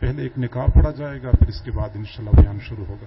پہلے ایک نکاح پڑا جائے گا پھر اس کے بعد انشاءاللہ بیان شروع ہوگا۔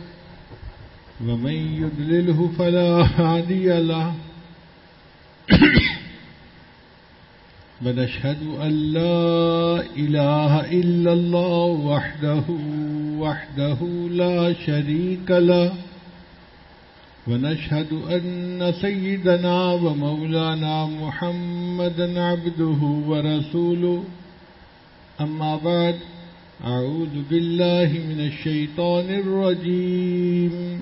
ومن يدلله فلا هادي له. ونشهد أن لا إله إلا الله وحده وحده لا شريك له. ونشهد أن سيدنا ومولانا محمدا عبده ورسوله. أما بعد، أعوذ بالله من الشيطان الرجيم.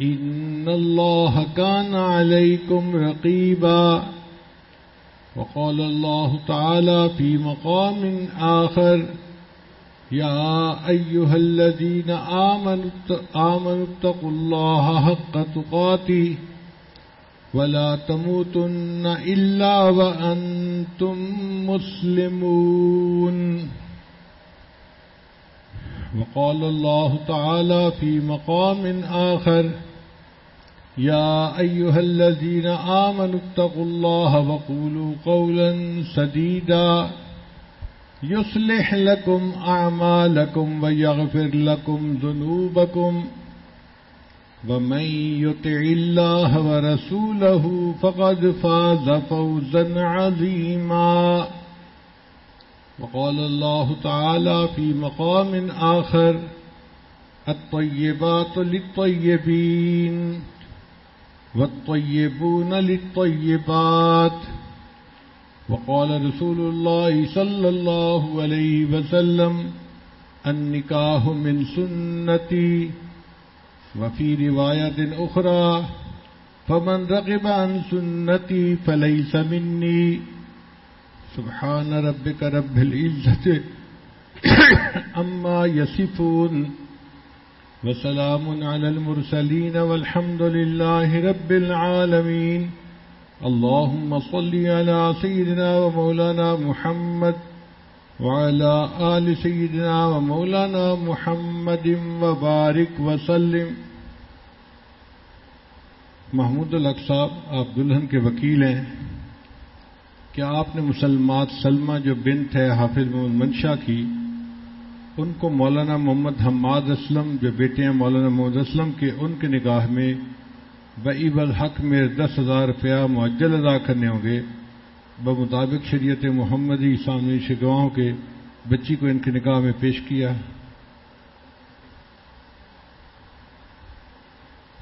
إن الله كان عليكم رقيبا. وقال الله تعالى في مقام آخر يا أيها الذين آمنوا آمنوا اتقوا الله حق تقاته ولا تموتن إلا وأنتم مسلمون. وقال الله تعالى في مقام آخر، يا أيها الذين آمنوا اتقوا الله وقولوا قولا سديدا، يصلح لكم أعمالكم ويغفر لكم ذنوبكم، ومن يطع الله ورسوله فقد فاز فوزا عظيما. وقال الله تعالى في مقام آخر الطيبات للطيبين والطيبون للطيبات وقال رسول الله صلى الله عليه وسلم النكاح من سنتي وفي رواية أخرى فمن رغب عن سنتي فليس مني سبحان ربك رب العزة أما يصفون وسلام على المرسلين والحمد لله رب العالمين اللهم صل على سيدنا ومولانا محمد وعلى آل سيدنا ومولانا محمد وبارك وسلم محمود الق صاحب، آپ دلہن کے وکیل ہیں۔ کیا آپ نے مسلمات سلمہ جو بنت ہے حافظ محمد منشا کی، ان کو مولانا محمد حماد اسلم جو بیٹے ہیں مولانا محمد اسلم کے، ان کے نگاہ میں بعیب الحق میں دس ہزار روپیہ معجل ادا کرنے ہوں گے، بمطابق شریعت محمدی سامنے شگواہوں کے بچی کو ان کے نگاہ میں پیش کیا۔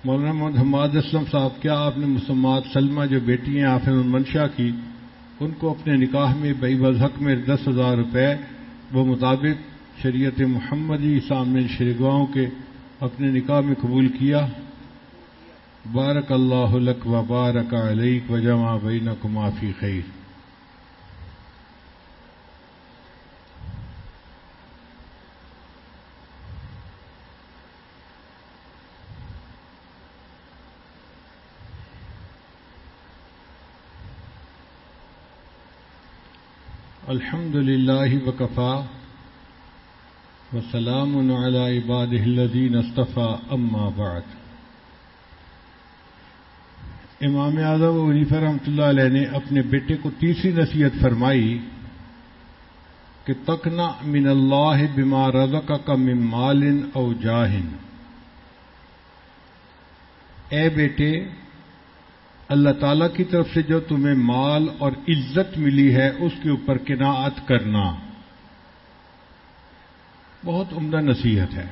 مولانا محمد حماد اسلم صاحب، کیا آپ نے مسلمات سلمہ جو بیٹی ہیں آفر منشا کی ان کو اپنے نکاح میں بے بذحق میں دس ہزار روپے، وہ مطابق شریعت محمدی سامنے شرگاہوں کے اپنے نکاح میں قبول کیا۔ بارک اللہ لک و بارک علیک و جمع بینکما فی خیر۔ الحمد للہ وکفا وسلام على عباده الذين اصطفى أما بعد۔ امام اعظم ونیفہ رحمۃ اللہ علیہ نے اپنے بیٹے کو تیسری نصیحت فرمائی کہ تکنا من اللہ بما رزقک من مال او جاہن اے بیٹے اللہ تعالی کی طرف سے جو تمہیں مال اور عزت ملی ہے، اس کے اوپر کناعت کرنا۔ بہت عمدہ نصیحت ہے۔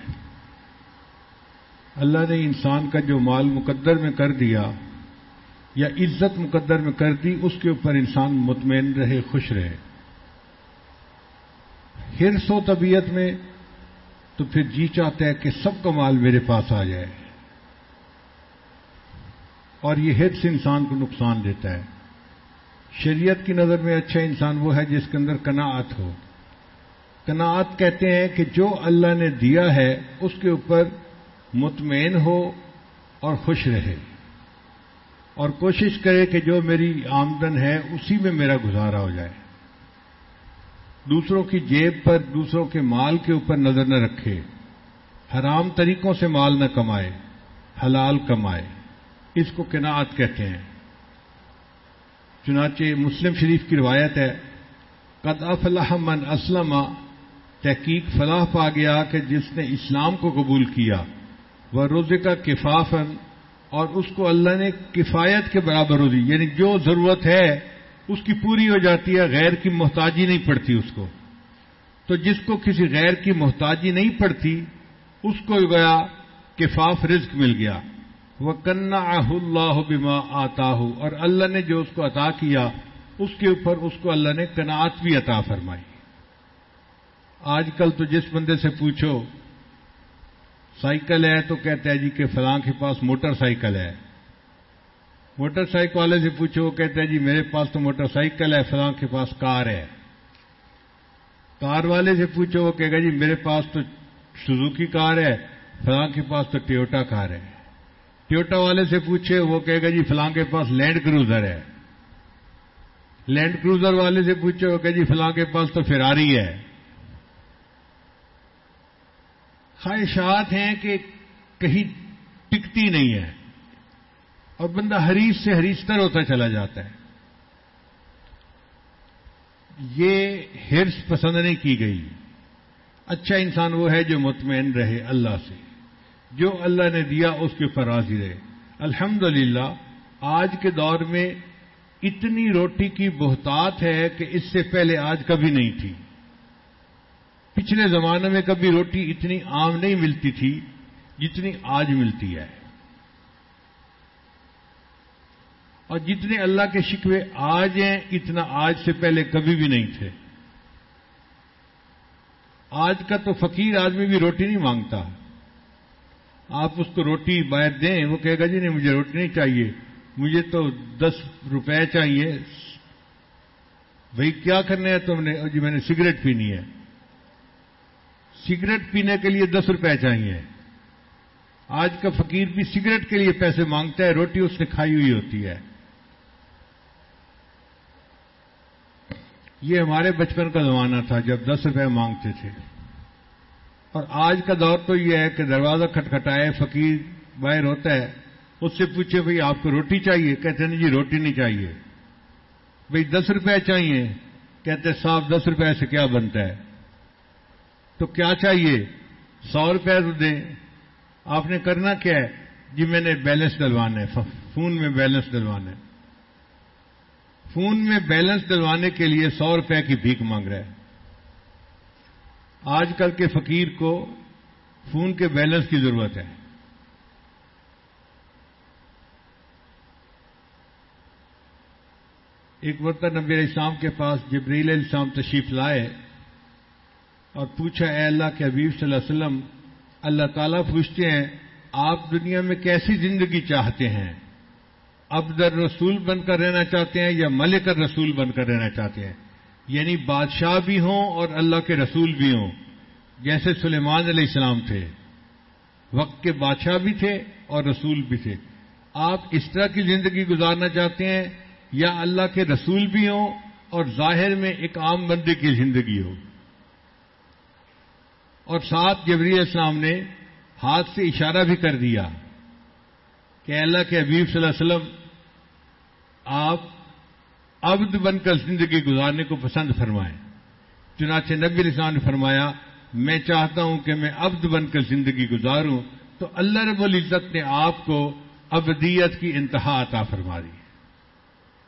اللہ نے انسان کا جو مال مقدر میں کر دیا یا عزت مقدر میں کر دی، اس کے اوپر انسان مطمئن رہے، خوش رہے۔ ہرس و طبیعت میں تو پھر جی چاہتا ہے کہ سب کا مال میرے پاس آ جائے۔ اور یہ ہرس انسان کو نقصان دیتا ہے۔ شریعت کی نظر میں اچھا انسان وہ ہے جس کے اندر کناعت ہو۔ کناعت کہتے ہیں کہ جو اللہ نے دیا ہے، اس کے اوپر مطمئن ہو اور خوش رہے۔ اور کوشش کرے کہ جو میری آمدن ہے، اسی میں میرا گزارا ہو جائے۔ دوسروں کی جیب پر، دوسروں کے مال کے اوپر نظر نہ رکھے۔ حرام طریقوں سے مال نہ کمائے، حلال کمائے۔ اس کو کناعت کہتے ہیں۔ چنانچہ مسلم شریف کی روایت ہے، قد افلح من اسلم، تحقیق فلاح پا گیا کہ جس نے اسلام کو قبول کیا، وہ روزے کا کفافن اور اس کو اللہ نے کفایت کے برابر ہو دی یعنی جو ضرورت ہے اس کی پوری ہو جاتی ہے، غیر کی محتاجی نہیں پڑتی اس کو۔ تو جس کو کسی غیر کی محتاجی نہیں پڑتی، اس کو گیا کفاف رزق مل گیا۔ وہ کنا اللہ بما آتا ہو اور اللہ نے جو اس کو عطا کیا، اس کے اوپر اس کو اللہ نے کناعت بھی عطا فرمائی۔ آج کل تو جس بندے سے پوچھو، سائیکل ہے تو کہتا ہے جی کہ فلاں کے پاس موٹر سائیکل ہے۔ موٹر سائیکل والے سے پوچھو، وہ کہتا ہے جی میرے پاس تو موٹر سائیکل ہے، فلاں کے پاس کار ہے۔ کار والے سے پوچھو، وہ کہے گا جی میرے پاس تو سزوکی کار ہے، فلاں کے پاس تو ٹیوٹا کار ہے۔ ٹیوٹا والے سے پوچھے، وہ کہے گا جی فلاں کے پاس لینڈ کروزر ہے۔ لینڈ کروزر والے سے پوچھے، وہ کہ جی فلاں کے پاس تو فراری ہے۔ خواہشات ہیں کہ کہیں ٹکتی نہیں ہے۔ اور بندہ حریص سے حریصتر ہوتا چلا جاتا ہے۔ یہ ہرس پسند نہیں کی گئی۔ اچھا انسان وہ ہے جو مطمئن رہے اللہ سے۔ جو اللہ نے دیا اس کے اوپر راضی رہے۔ الحمد آج کے دور میں اتنی روٹی کی بہتات ہے کہ اس سے پہلے آج کبھی نہیں تھی۔ پچھلے زمانے میں کبھی روٹی اتنی عام نہیں ملتی تھی جتنی آج ملتی ہے۔ اور جتنے اللہ کے شکوے آج ہیں، اتنا آج سے پہلے کبھی بھی نہیں تھے۔ آج کا تو فقیر آدمی بھی روٹی نہیں مانگتا۔ آپ اس کو روٹی باہر دیں، وہ کہے گا جی نہیں، مجھے روٹی نہیں چاہیے۔ مجھے تو دس روپے چاہیے۔ بھائی، کیا کرنے ہے؟ تم نے جی میں نے سگریٹ پینی ہے۔ سگریٹ پینے کے لیے دس روپے چاہیے۔ آج کا فقیر بھی سگریٹ کے لیے پیسے مانگتا ہے، روٹی اس نے کھائی ہوئی ہوتی ہے۔ یہ ہمارے بچپن کا زمانہ تھا، جب دس روپے مانگتے تھے۔ اور آج کا دور تو یہ ہے کہ دروازہ کھٹکھٹائے، فقیر باہر ہوتا ہے، اس سے پوچھے بھائی آپ کو روٹی چاہیے؟ کہتے ہیں جی روٹی نہیں چاہیے۔ بھائی دس روپے چاہیے۔ کہتے صاحب، دس روپے سے کیا بنتا ہے؟ تو کیا چاہیے؟ سو روپے تو دیں۔ آپ نے کرنا کیا ہے؟ جی میں نے بیلنس ڈلوانا ہے فون میں بیلنس ڈلوانا ہے۔ فون میں بیلنس ڈلوانے کے لیے سو روپے کی بھیک مانگ رہا ہے۔ آج کل کے فقیر کو فون کے بیلنس کی ضرورت ہے۔ ایک مرتبہ نبی اسلام کے پاس جبریل علیہ السلام تشریف لائے اور پوچھا، اے اللہ کے حبیب صلی اللہ علیہ وسلم، اللہ تعالیٰ پوچھتے ہیں، آپ دنیا میں کیسی زندگی چاہتے ہیں؟ ابدر رسول بن کر رہنا چاہتے ہیں یا ملک رسول بن کر رہنا چاہتے ہیں؟ یعنی بادشاہ بھی ہوں اور اللہ کے رسول بھی ہوں، جیسے سلیمان علیہ السلام تھے۔ وقت کے بادشاہ بھی تھے اور رسول بھی تھے۔ آپ اس طرح کی زندگی گزارنا چاہتے ہیں، یا اللہ کے رسول بھی ہوں اور ظاہر میں ایک عام بندے کی زندگی ہو۔ اور ساتھ جبری اسلام نے ہاتھ سے اشارہ بھی کر دیا کہ اللہ کے حبیب صلی اللہ علیہ وسلم، آپ عبد بن کر زندگی گزارنے کو پسند فرمائیں۔ چنانچہ نبی اسلام نے فرمایا، میں چاہتا ہوں کہ میں عبد بن کر زندگی گزاروں، تو اللہ رب العزت نے آپ کو ابدیت کی انتہا عطا فرما دی۔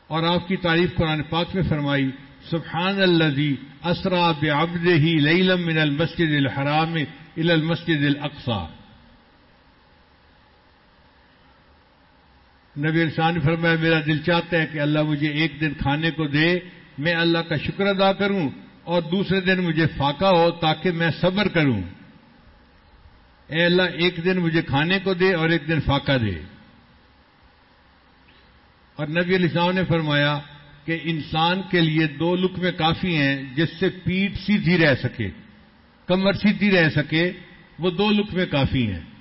اور آپ کی تعریف قرآن پاک میں فرمائی سبحان الذي اسرا بعبده ليلا من المسجد الحرام الى المسجد الاقصى نبی ارشان فرمایا، میرا دل چاہتا ہے کہ اللہ مجھے ایک دن کھانے کو دے، میں اللہ کا شکر ادا کروں اور دوسرے دن مجھے فاقہ ہو تاکہ میں صبر کروں۔ اے اللہ، ایک دن مجھے کھانے کو دے اور ایک دن فاقہ دے۔ اور نبی علیہ السلام نے فرمایا کہ انسان کے لیے دو لقمے کافی ہیں، جس سے پیٹ سیدھی رہ سکے، کمر سیدھی رہ سکے، وہ دو لقمے کافی ہیں۔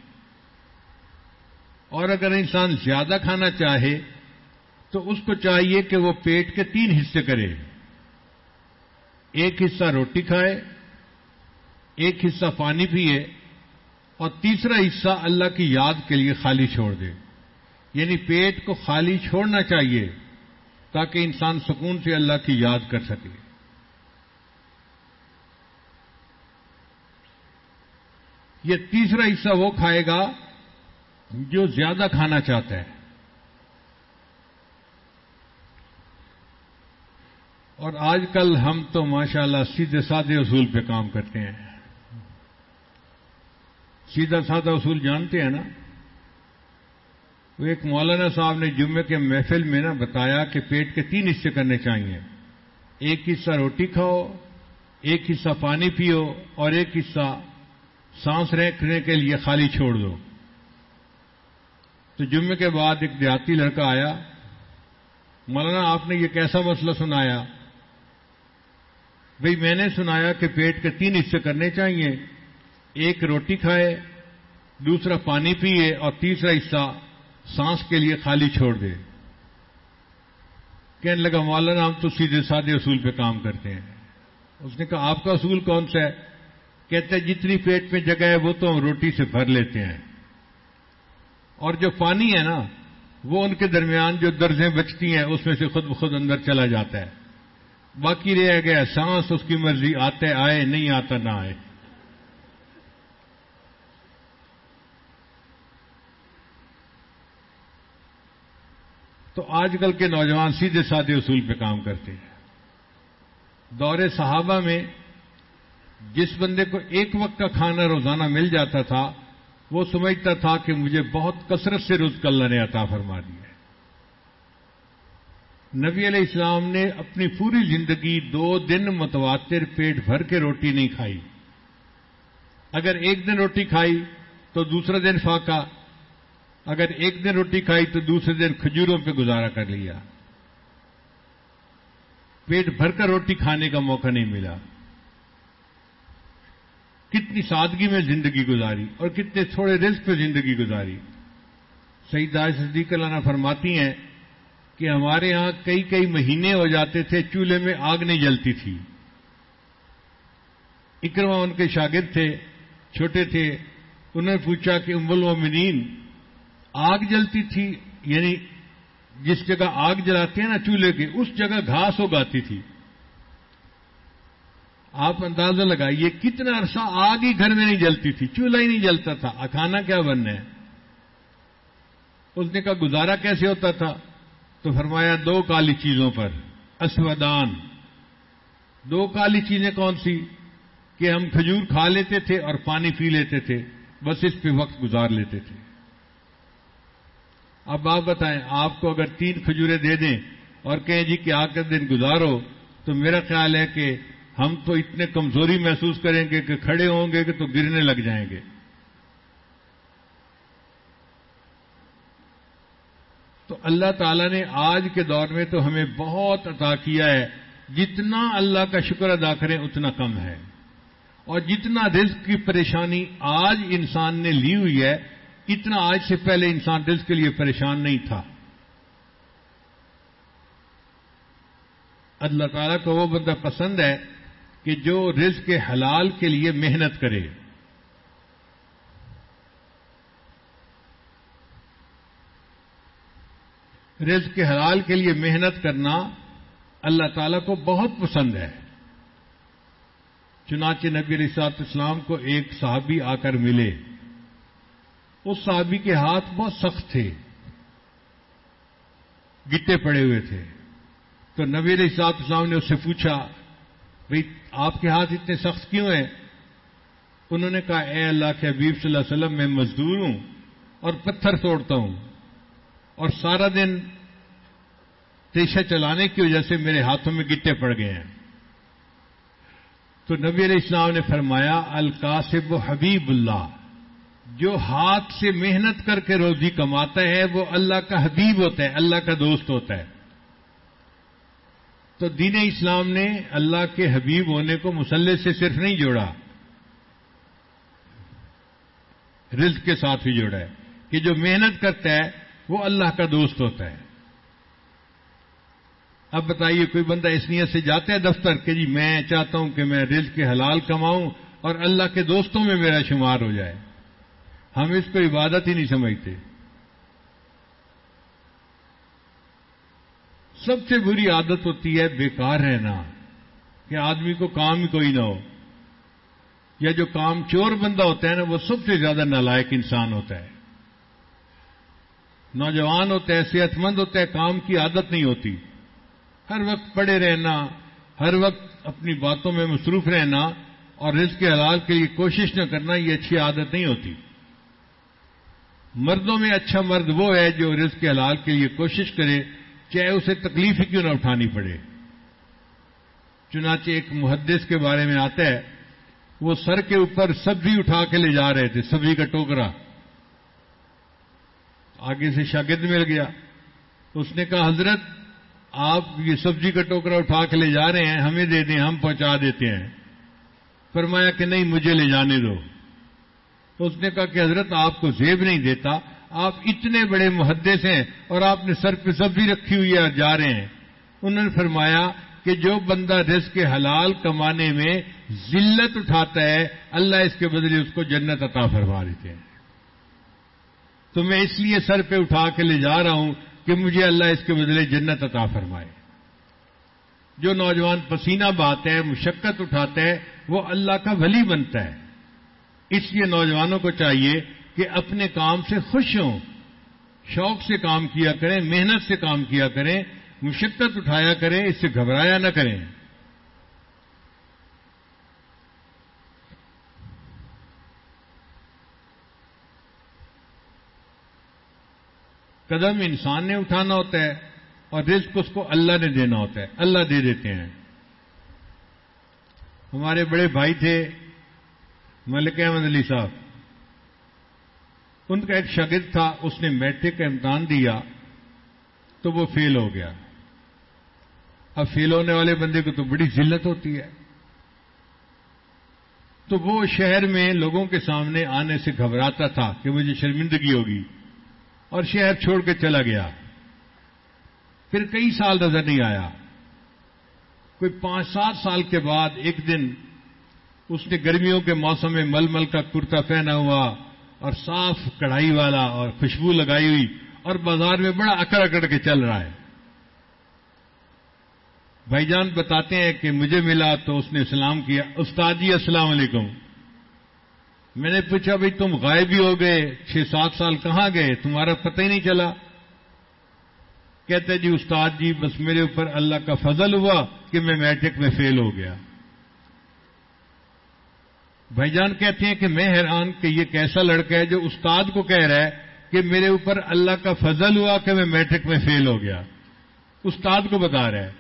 اور اگر انسان زیادہ کھانا چاہے تو اس کو چاہیے کہ وہ پیٹ کے تین حصے کرے۔ ایک حصہ روٹی کھائے، ایک حصہ پانی پیے اور تیسرا حصہ اللہ کی یاد کے لیے خالی چھوڑ دے۔ یعنی پیٹ کو خالی چھوڑنا چاہیے تاکہ انسان سکون سے اللہ کی یاد کر سکے۔ یہ تیسرا حصہ وہ کھائے گا جو زیادہ کھانا چاہتا ہے۔ اور آج کل ہم تو ماشاءاللہ سیدھے سادے اصول پہ کام کرتے ہیں۔ سیدھا سادہ اصول جانتے ہیں نا۔ وہ ایک مولانا صاحب نے جمعے کے محفل میں نا بتایا کہ پیٹ کے تین حصے کرنے چاہیے۔ ایک حصہ روٹی کھاؤ، ایک حصہ پانی پیو اور ایک حصہ سانس رکھنے کے لیے خالی چھوڑ دو۔ تو جمعے کے بعد ایک دیہاتی لڑکا آیا۔ مولانا، آپ نے یہ کیسا مسئلہ سنایا؟ بھئی میں نے سنایا کہ پیٹ کے تین حصے کرنے چاہیے۔ ایک روٹی کھائے، دوسرا پانی پیے اور تیسرا حصہ سانس کے لیے خالی چھوڑ دے۔ کہنے لگا، مولانا، ہم تو سیدھے سادے اصول پہ کام کرتے ہیں۔ اس نے کہا، آپ کا اصول کون سا ہے؟ کہتے ہیں، جتنی پیٹ میں جگہ ہے وہ تو ہم روٹی سے بھر لیتے ہیں۔ اور جو پانی ہے نا، وہ ان کے درمیان جو درجیں بچتی ہیں، اس میں سے خود بخود اندر چلا جاتا ہے۔ باقی رہ گیا، سانس اس کی مرضی، آتے آئے، نہیں آتا نہ آئے۔ تو آج کل کے نوجوان سیدھے سادے اصول پہ کام کرتے ہیں۔ دور صحابہ میں جس بندے کو ایک وقت کا کھانا روزانہ مل جاتا تھا وہ سمجھتا تھا کہ مجھے بہت کثرت سے رزق اللہ نے عطا فرما دی ہے۔ نبی علیہ السلام نے اپنی پوری زندگی دو دن متواتر پیٹ بھر کے روٹی نہیں کھائی۔ اگر ایک دن روٹی کھائی تو دوسرا دن فاقہ، اگر ایک دن روٹی کھائی تو دوسرے دن کھجوروں پہ گزارا کر لیا۔ پیٹ بھر کر روٹی کھانے کا موقع نہیں ملا۔ کتنی سادگی میں زندگی گزاری اور کتنے تھوڑے رزق پہ زندگی گزاری۔ سعید صدیق اللہ فرماتی ہیں کہ ہمارے ہاں کئی کئی مہینے ہو جاتے تھے، چولہے میں آگ نہیں جلتی تھی۔ اکرما ان کے شاگرد تھے، چھوٹے تھے۔ انہوں نے پوچھا کہ ام المومنین، آگ جلتی تھی؟ یعنی جس جگہ آگ جلاتے ہیں نا چولہے کی اس جگہ گھاس اگاتی تھی۔ آپ اندازہ لگائیے، کتنا عرصہ آگ ہی گھر میں نہیں جلتی تھی، چولہا ہی نہیں جلتا تھا کھانا کیا بننا ہے؟ اس نے کہا، گزارا کیسے ہوتا تھا؟ تو فرمایا، دو کالی چیزوں پر، اسودان۔ دو کالی چیزیں کون سی؟ کہ ہم کھجور کھا لیتے تھے اور پانی پی لیتے تھے، بس اس پہ وقت گزار لیتے تھے۔ اب آپ بتائیں، آپ کو اگر تین کھجورے دے دیں اور کہیں جی کہ آ کر دن گزارو، تو میرا خیال ہے کہ ہم تو اتنے کمزوری محسوس کریں گے کہ کھڑے ہوں گے کہ تو گرنے لگ جائیں گے۔ تو اللہ تعالیٰ نے آج کے دور میں تو ہمیں بہت عطا کیا ہے۔ جتنا اللہ کا شکر ادا کریں اتنا کم ہے۔ اور جتنا رزق کی پریشانی آج انسان نے لی ہوئی ہے، اتنا آج سے پہلے انسان رزق کے لیے پریشان نہیں تھا۔ اللہ تعالیٰ کو وہ بندہ پسند ہے کہ جو رزق کے حلال کے لیے محنت کرے۔ رزق کے حلال کے لیے محنت کرنا اللہ تعالیٰ کو بہت پسند ہے۔ چنانچہ نبی رسات اسلام کو ایک صحابی آ کر ملے۔ اس صحابی کے ہاتھ بہت سخت تھے۔ گٹے پڑے ہوئے تھے۔ تو نبی رسات اسلام نے اس سے پوچھا بھائی آپ کے ہاتھ اتنے سخت کیوں ہیں؟ انہوں نے کہا، اے اللہ کے حبیب صلی اللہ علیہ وسلم، میں مزدور ہوں اور پتھر توڑتا ہوں اور سارا دن ریشہ چلانے کی وجہ سے میرے ہاتھوں میں گٹے پڑ گئے ہیں۔ تو نبی علیہ السلام نے فرمایا القاسب حبیب اللہ، جو ہاتھ سے محنت کر کے روزی کماتا ہے، وہ اللہ کا حبیب ہوتا ہے، اللہ کا دوست ہوتا ہے۔ تو دین اسلام نے اللہ کے حبیب ہونے کو مسلح سے صرف نہیں جوڑا، رزق کے ساتھ بھی جوڑا ہے کہ جو محنت کرتا ہے، وہ اللہ کا دوست ہوتا ہے۔ اب بتائیے، کوئی بندہ اس نیت سے جاتا ہے دفتر کہ جی میں چاہتا ہوں کہ میں رزق کے حلال کماؤں اور اللہ کے دوستوں میں میرا شمار ہو جائے۔ ہم اس کو عبادت ہی نہیں سمجھتے۔ سب سے بری عادت ہوتی ہے بیکار رہنا، کہ آدمی کو کام ہی کوئی نہ ہو۔ یا جو کام چور بندہ ہوتا ہے نا، وہ سب سے زیادہ نالائق انسان ہوتا ہے۔ نوجوان ہوتا ہے، صحت مند ہوتا ہے، کام کی عادت نہیں ہوتی۔ ہر وقت پڑے رہنا، ہر وقت اپنی باتوں میں مصروف رہنا اور رزق کے حلال کے لیے کوشش نہ کرنا، یہ اچھی عادت نہیں ہوتی۔ مردوں میں اچھا مرد وہ ہے جو رزق کے حلال کے لیے کوشش کرے۔ چاہے اسے تکلیف ہی کیوں نہ اٹھانی پڑے؟ چنانچہ ایک محدث کے بارے میں آتا ہے، وہ سر کے اوپر سبزی اٹھا کے لے جا رہے تھے، سبزی کا ٹوکرا۔ آگے سے شاگرد مل گیا۔ اس نے کہا، حضرت، آپ یہ سبزی کا ٹوکرا اٹھا کے لے جا رہے ہیں، ہمیں دے دیں، ہم پہنچا دیتے ہیں۔ فرمایا کہ نہیں، مجھے لے جانے دو۔ اس نے کہا کہ حضرت، آپ کو زیب نہیں دیتا آپ اتنے بڑے محدث ہیں اور آپ نے سر پہ سبزی رکھی ہوئی ہے اور جا رہے ہیں۔ انہوں نے فرمایا کہ جو بندہ رزق کے حلال کمانے میں ذلت اٹھاتا ہے، اللہ اس کے بدلے اس کو جنت عطا فرما دیتے ہیں۔ تو میں اس لیے سر پہ اٹھا کے لے جا رہا ہوں کہ مجھے اللہ اس کے بدلے جنت عطا فرمائے۔ جو نوجوان پسینہ بہاتا ہے، مشقت اٹھاتا ہے، وہ اللہ کا ولی بنتا ہے۔ اس لیے نوجوانوں کو چاہیے کہ اپنے کام سے خوش ہوں۔ شوق سے کام کیا کریں، محنت سے کام کیا کریں، مشقت اٹھایا کریں، اس سے گھبرایا نہ کریں۔ قدم انسان نے اٹھانا ہوتا ہے اور رزق اس کو اللہ نے دینا ہوتا ہے، اللہ دے دیتے ہیں۔ ہمارے بڑے بھائی تھے، ملک احمد علی صاحب۔ ان کا ایک شاگرد تھا، اس نے میٹرک کا امتحان دیا تو وہ فیل ہو گیا۔ اب فیل ہونے والے بندے کو تو بڑی ذلت ہوتی ہے۔ تو وہ شہر میں لوگوں کے سامنے آنے سے گھبراتا تھا کہ مجھے شرمندگی ہوگی اور شہر چھوڑ کے چلا گیا۔ پھر کئی سال نظر نہیں آیا۔ کوئی پانچ سات سال کے بعد ایک دن اس نے گرمیوں کے موسم میں مل مل کا کرتا پہنا ہوا۔ اور صاف کڑھائی والا اور خوشبو لگائی ہوئی اور بازار میں بڑا اکڑ اکڑ کے چل رہا ہے۔ بھائی جان بتاتے ہیں کہ مجھے ملا تو اس نے سلام کیا۔ استاد جی السلام علیکم۔ میں نے پوچھا، بھائی تم غائب ہی ہو گئے؟ چھ سات سال کہاں گئے؟ تمہارا پتہ ہی نہیں چلا۔ کہتے جی استاد جی بس میرے اوپر اللہ کا فضل ہوا کہ میں میٹرک میں فیل ہو گیا۔ بھائی جان کہتے ہیں کہ میں حیران کہ یہ کیسا لڑکا ہے جو استاد کو کہہ رہا ہے کہ میرے اوپر اللہ کا فضل ہوا کہ میں میٹرک میں فیل ہو گیا۔ استاد کو بتا رہا ہے۔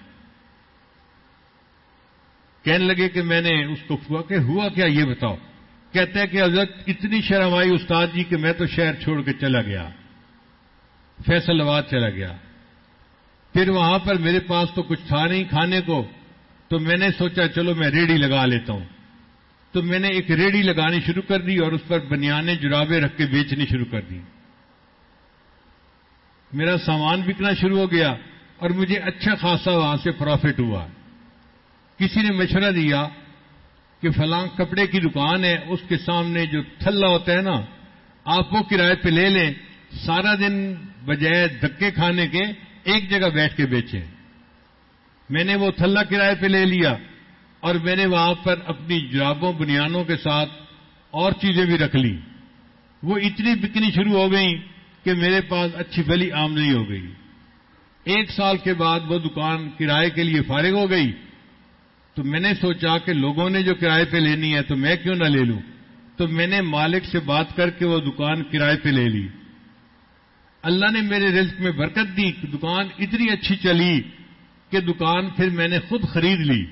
کہنے لگے کہ میں نے اس کو ہوا کہ ہوا کیا یہ بتاؤ۔ کہتے ہیں کہ حضرت اتنی شرم آئی استاد جی کہ میں تو شہر چھوڑ کے چلا گیا۔ فیصل آباد چلا گیا۔ پھر وہاں پر میرے پاس تو کچھ تھا نہیں کھانے کو۔ تو میں نے سوچا چلو میں ریڑھی لگا لیتا ہوں۔ تو میں نے ایک ریڑھی لگانی شروع کر دی اور اس پر بنیانے جرابے رکھ کے بیچنی شروع کر دی۔ میرا سامان بکنا شروع ہو گیا اور مجھے اچھا خاصا وہاں سے پروفٹ ہوا۔ کسی نے مشورہ دیا کہ فلاں کپڑے کی دکان ہے، اس کے سامنے جو تھلا ہوتا ہے نا، آپ وہ کرائے پہ لے لیں، سارا دن بجائے دھکے کھانے کے ایک جگہ بیٹھ کے بیچیں۔ میں نے وہ تھلا کرائے پہ لے لیا۔ اور میں نے وہاں پر اپنی جرابوں، بنیانوں کے ساتھ اور چیزیں بھی رکھ لی وہ اتنی بکنی شروع ہو گئی کہ میرے پاس اچھی بلی آمدنی ہو گئی۔ ایک سال کے بعد وہ دکان کرائے کے لیے فارغ ہو گئی۔ تو میں نے سوچا کہ لوگوں نے جو کرائے پہ لینی ہے تو میں کیوں نہ لے لوں۔ تو میں نے مالک سے بات کر کے وہ دکان کرائے پہ لے لی۔ اللہ نے میرے رزق میں برکت دی۔ دکان اتنی اچھی چلی کہ دکان پھر میں نے خود خرید لی۔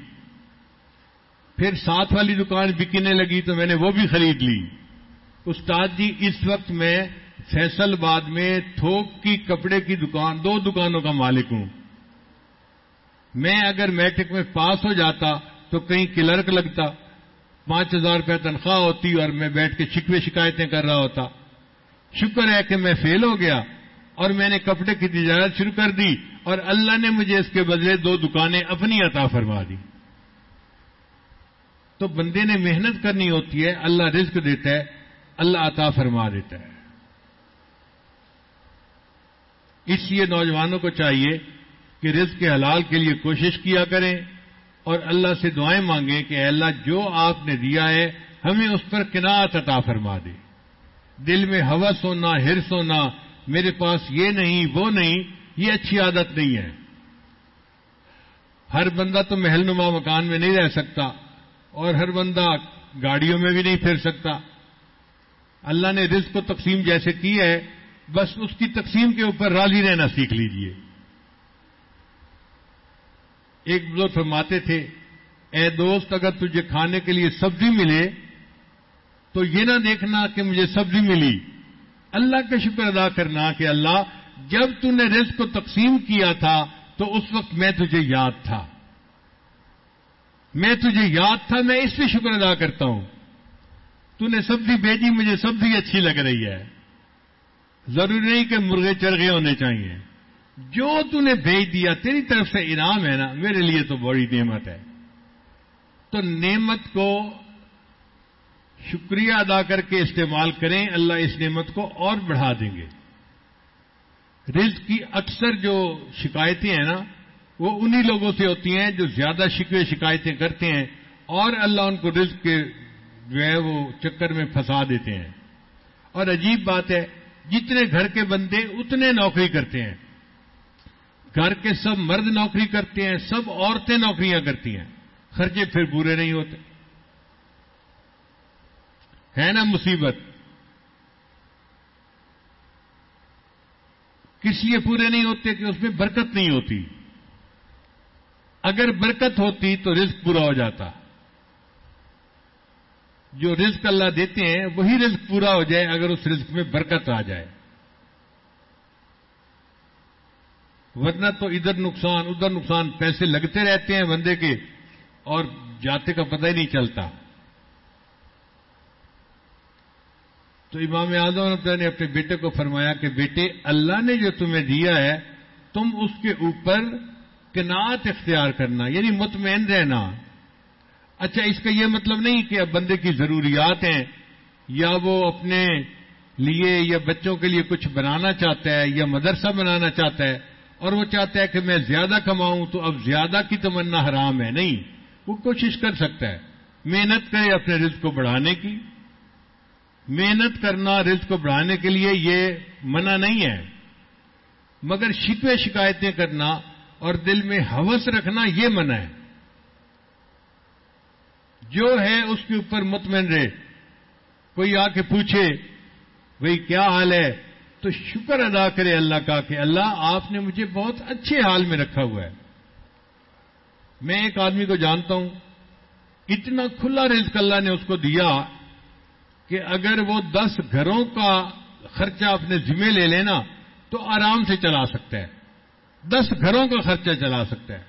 پھر ساتھ والی دکان بکنے لگی تو میں نے وہ بھی خرید لی۔ استاد جی اس وقت میں فیصل باد میں تھوک کی کپڑے کی دکان، دو دکانوں کا مالک ہوں۔ میں اگر میٹرک میں پاس ہو جاتا تو کہیں کلرک لگتا، پانچ ہزار روپے تنخواہ ہوتی اور میں بیٹھ کے شکوے شکایتیں کر رہا ہوتا۔ شکر ہے کہ میں فیل ہو گیا اور میں نے کپڑے کی تجارت شروع کر دی اور اللہ نے مجھے اس کے بدلے دو دکانیں اپنی عطا فرما دی۔ تو بندے نے محنت کرنی ہوتی ہے، اللہ رزق دیتا ہے، اللہ عطا فرما دیتا ہے۔ اس لیے نوجوانوں کو چاہیے کہ رزق کے حلال کے لیے کوشش کیا کریں اور اللہ سے دعائیں مانگیں کہ اللہ جو آپ نے دیا ہے، ہمیں اس پر کناعت عطا فرما دے۔ دل میں ہوا سونا، ہر سونا، میرے پاس یہ نہیں، وہ نہیں، یہ اچھی عادت نہیں ہے۔ ہر بندہ تو محل نما مکان میں نہیں رہ سکتا۔ اور ہر بندہ گاڑیوں میں بھی نہیں پھر سکتا۔ اللہ نے رزق کو تقسیم جیسے کی ہے، بس اس کی تقسیم کے اوپر راضی رہنا سیکھ لیجیے۔ ایک بزرگ فرماتے تھے، اے دوست، اگر تجھے کھانے کے لیے سبزی ملے تو یہ نہ دیکھنا کہ مجھے سبزی ملی۔ اللہ کا شکر ادا کرنا کہ اللہ، جب تو نے رزق کو تقسیم کیا تھا تو اس وقت میں تجھے یاد تھا۔ میں تجھے یاد تھا، میں اس پہ شکر ادا کرتا ہوں۔ تو نے سبزی بھیجی مجھے سبزی اچھی لگ رہی ہے۔ ضروری نہیں کہ مرغے چرغے ہونے چاہیے۔ جو تو نے بھیج دیا، تیری طرف سے انعام ہے نا، میرے لیے تو بڑی نعمت ہے۔ تو نعمت کو شکریہ ادا کر کے استعمال کریں، اللہ اس نعمت کو اور بڑھا دیں گے۔ رزق کی اکثر جو شکایتیں ہیں نا وہ انہی لوگوں سے ہوتی ہیں جو زیادہ شکوے شکایتیں کرتے ہیں اور اللہ ان کو رزق کے جو ہے وہ چکر میں پھنسا دیتے ہیں۔ اور عجیب بات ہے، جتنے گھر کے بندے اتنے نوکری کرتے ہیں۔ گھر کے سب مرد نوکری کرتے ہیں، سب عورتیں نوکریاں کرتی ہیں۔ خرچے پھر پورے نہیں ہوتے۔ ہے نا مصیبت؟ کس لیے پورے نہیں ہوتے کہ اس میں برکت نہیں ہوتی؟ اگر برکت ہوتی تو رزق پورا ہو جاتا۔ جو رزق اللہ دیتے ہیں، وہی رزق پورا ہو جائے اگر اس رزق میں برکت آ جائے۔ ورنہ تو ادھر نقصان ادھر نقصان پیسے لگتے رہتے ہیں بندے کے اور جاتے کا پتہ ہی نہیں چلتا۔ تو امام اعظم نے اپنے بیٹے کو فرمایا کہ بیٹے، اللہ نے جو تمہیں دیا ہے، تم اس کے اوپر کنات اختیار کرنا یعنی مطمئن رہنا۔ اچھا اس کا یہ مطلب نہیں کہ اب بندے کی ضروریات ہیں، یا وہ اپنے لیے یا بچوں کے لیے کچھ بنانا چاہتا ہے یا مدرسہ بنانا چاہتا ہے، اور وہ چاہتا ہے کہ میں زیادہ کماؤں تو اب زیادہ کی تمنا حرام ہے۔ نہیں، وہ کوشش کر سکتا ہے۔ محنت کرے اپنے رزق کو بڑھانے کی۔ محنت کرنا رزق کو بڑھانے کے لیے یہ منع نہیں ہے۔ مگر شکوے شکایتیں کرنا اور دل میں ہوس رکھنا یہ منع ہے۔ جو ہے اس کے اوپر مطمئن رہے۔ کوئی آ کے پوچھے، بھئی کیا حال ہے؟ تو شکر ادا کرے اللہ کا کہ اللہ آپ نے مجھے بہت اچھے حال میں رکھا ہوا ہے۔ میں ایک آدمی کو جانتا ہوں، اتنا کھلا رزق اللہ نے اس کو دیا کہ اگر وہ دس گھروں کا خرچہ اپنے ذمہ لے لینا تو آرام سے چلا سکتا ہے۔ دس گھروں کا خرچہ چلا سکتا ہے۔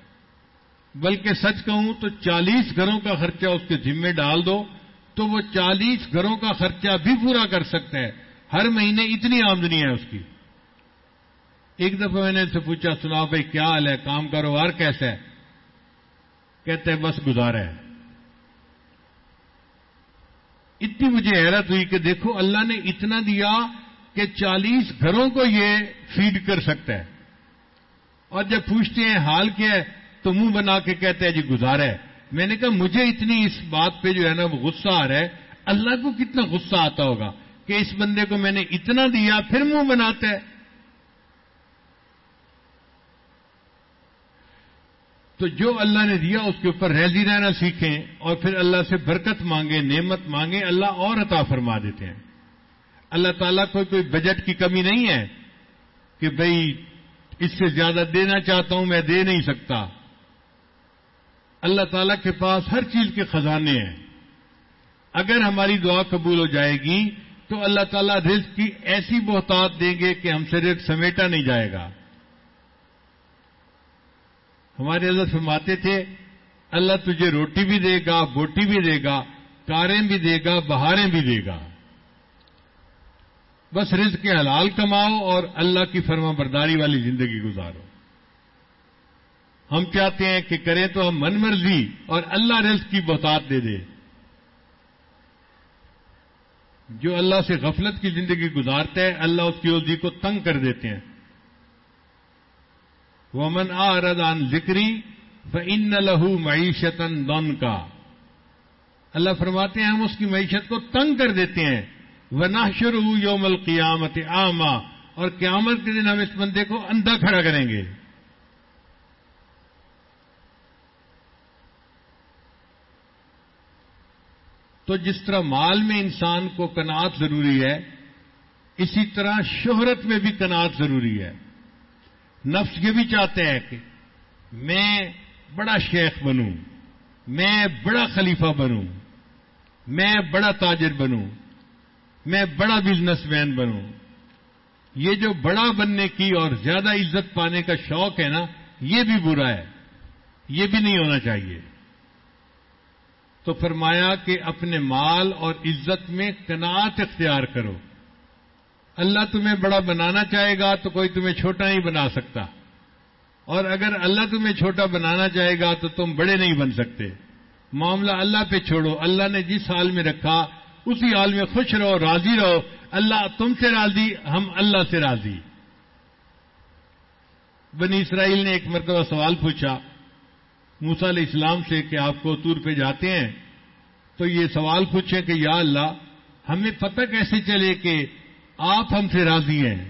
بلکہ سچ کہوں تو چالیس گھروں کا خرچہ اس کے ذمے ڈال دو تو وہ چالیس گھروں کا خرچہ بھی پورا کر سکتا ہے۔ ہر مہینے اتنی آمدنی ہے اس کی۔ ایک دفعہ میں نے ان سے پوچھا سنا بھائی، کیا حال ہے؟ کام کاروبار کیسا ہے؟ کہتے ہیں، بس گزارا ہے۔ اتنی مجھے حیرت ہوئی کہ دیکھو، اللہ نے اتنا دیا کہ چالیس گھروں کو یہ فیڈ کر سکتا ہے۔ اور جب پوچھتے ہیں حال کیا ہے، تو منہ بنا کے کہتے ہیں جی گزارا ہے. میں نے کہا، مجھے اتنی اس بات پہ جو ہے نا، وہ غصہ آ رہا ہے۔ اللہ کو کتنا غصہ آتا ہوگا کہ اس بندے کو میں نے اتنا دیا، پھر منہ بناتا ہے۔ تو جو اللہ نے دیا، اس کے اوپر ریزی رہنا سیکھیں اور پھر اللہ سے برکت مانگے نعمت مانگے اللہ اور عطا فرما دیتے ہیں۔ اللہ تعالیٰ کو کوئی بجٹ کی کمی نہیں ہے کہ بھئی اس سے زیادہ دینا چاہتا ہوں میں دے نہیں سکتا۔ اللہ تعالیٰ کے پاس ہر چیز کے خزانے ہیں۔ اگر ہماری دعا قبول ہو جائے گی تو اللہ تعالیٰ رزق کی ایسی بہتات دیں گے کہ ہم سے رزق سمیٹا نہیں جائے گا۔ ہمارے حضرت فرماتے تھے، اللہ تجھے روٹی بھی دے گا، بوٹی بھی دے گا، کاریں بھی دے گا، بہاریں بھی دے گا۔ بس رزق کے حلال کماؤ اور اللہ کی فرما برداری والی زندگی گزارو۔ ہم چاہتے ہیں کہ کریں تو ہم من مرضی اور اللہ رزق کی بہتات دے دے۔ جو اللہ سے غفلت کی زندگی گزارتا ہے اللہ اس کی عزی کو تنگ کر دیتے ہیں۔ ومن آردان ذکری فن لہو معیشت دن کا اللہ فرماتے ہیں، ہم اس کی معیشت کو تنگ کر دیتے ہیں۔ وہ نہ شروع یوم القیامت آما اور قیامت کے دن ہم اس بندے کو اندھا کھڑا کریں گے۔ تو جس طرح مال میں انسان کو کناعت ضروری ہے، اسی طرح شہرت میں بھی کناعت ضروری ہے۔ نفس یہ بھی چاہتے ہیں کہ میں بڑا شیخ بنوں، میں بڑا خلیفہ بنوں، میں بڑا تاجر بنوں۔ میں بڑا بزنس مین بنوں۔ یہ جو بڑا بننے کی اور زیادہ عزت پانے کا شوق ہے نا، یہ بھی برا ہے۔ یہ بھی نہیں ہونا چاہیے۔ تو فرمایا کہ اپنے مال اور عزت میں کناعت اختیار کرو۔ اللہ تمہیں بڑا بنانا چاہے گا تو کوئی تمہیں چھوٹا نہیں بنا سکتا۔ اور اگر اللہ تمہیں چھوٹا بنانا چاہے گا تو تم بڑے نہیں بن سکتے۔ معاملہ اللہ پہ چھوڑو۔ اللہ نے جس حال میں رکھا اسی حال میں خوش رہو، راضی رہو۔ اللہ تم سے راضی، ہم اللہ سے راضی۔ بنی اسرائیل نے ایک مرتبہ سوال پوچھا موسا علیہ السلام سے کہ آپ کو تور پہ جاتے ہیں؟ تو یہ سوال پوچھے کہ یا اللہ، ہمیں پتہ کیسے چلے کہ آپ ہم سے راضی ہیں؟